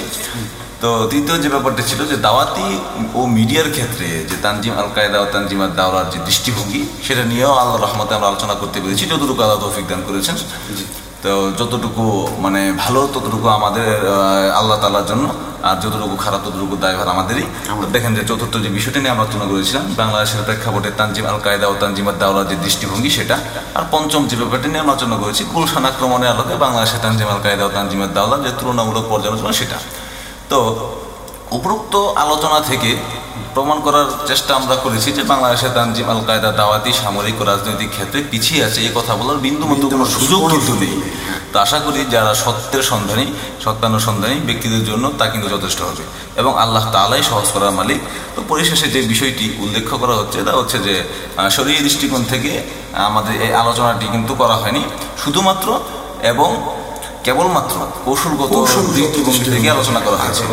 তো তৃতীয় যে ব্যাপারটা ছিল যে দাওয়াতি ও মিডিয়ার ক্ষেত্রে যে তানজিম আল কায়দা ও তানজিম আল দাওয়ার যে দৃষ্টিভঙ্গি সেটা নিয়েও আল্লাহ রহমতে আমরা আলোচনা করতে পেরেছি। যতটুকু আল্লাহ তৌফিক দান করেছেন। তো যতটুকু মানে ভালো ততটুকু আমাদের আল্লাহ তালার জন্য। আর যতটুকু খারাপ ততটুকু দায়ভার আমাদেরই। দেখেন যে চতুর্থ যে বিষয়টা নিয়ে আমরা আলোচনা করেছিলাম বাংলাদেশের প্রেক্ষাপটে তানজিম আল কায়দা ও তানজিমার দাওলার যে দৃষ্টিভঙ্গি সেটা। আর পঞ্চম যে ব্যাপারটা নিয়ে আমরা আলোচনা করেছি গুলশান আক্রমণের আলোকে বাংলাদেশের তানজিম আল কায়দা ও তানজিমার দাওলার যে তুলনামূলক পর্যালোচনা সেটা। তো উপরোক্ত আলোচনা থেকে প্রমাণ করার চেষ্টা আমরা করেছি যে বাংলাদেশের তানজিম আল কায়দা দাওয়াতি সামরিক ও রাজনৈতিক ক্ষেত্রে পিছিয়ে আছে এই কথা বলার বিন্দু মতো কোনো সুযোগ কিন্তু নেই। তো আশা করি যারা সত্যের সন্ধানী সত্যানুসন্ধানী ব্যক্তিদের জন্য তা কিন্তু যথেষ্ট হবে। এবং আল্লাহ তালাই সহজ করার মালিক। তো পরিশেষে যে বিষয়টি উল্লেখ করা হচ্ছে তা হচ্ছে যে শরীর দৃষ্টিকোণ থেকে আমাদের এই আলোচনাটি কিন্তু করা হয়নি। শুধুমাত্র এবং কেবলমাত্র কৌশলগত দৃষ্টিভঙ্গি থেকে আলোচনা করা হয়েছে।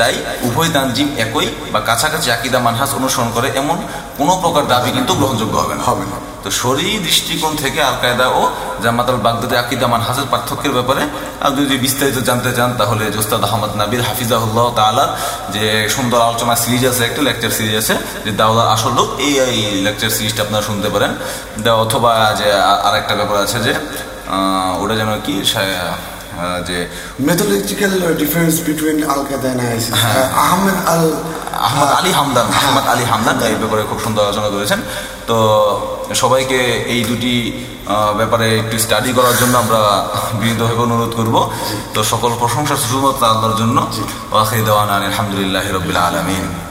তাই উভয় তানজিম একই বা কাছাকাছি আকিদা মানহাজ অনুসরণ করে এমন কোনো প্রকার দাবি কিন্তু গ্রহণযোগ্য হবে না। হবে না। তো শরীর দৃষ্টিকোণ থেকে আল কায়দা ও জামাতাল বাগদাদি আকিদা মানহাজের পার্থক্যের ব্যাপারে আপনি যদি বিস্তারিত জানতে চান তাহলে জোস্তাদ আহমদ নাবির হাফিজাহুল্লাহ তাআলা যে সুন্দর আলোচনা সিরিজ আছে একটা লেকচার সিরিজ আছে যে দাওলার আসল লোক এই এই লেকচার সিরিজটা আপনারা শুনতে পারেন। অথবা যে আর একটা ব্যাপার আছে যে ওটা যেন কি যে between Al Qaeda and ISIS. Uh, Ahmed Al Ahmad Ali Hamdan Ahmad Ali Hamdan এই ব্যাপারে খুব সুন্দর আলোচনা করেছেন। তো সবাইকে এই দুটি ব্যাপারে একটু স্টাডি করার জন্য আমরা বিনীতভাবে অনুরোধ করব। তো সকল প্রশংসা শুধুমাত্র আল্লাহর জন্য। ওয়াখিদ আলহামদুলিল্লাহ রবিল আলমিন।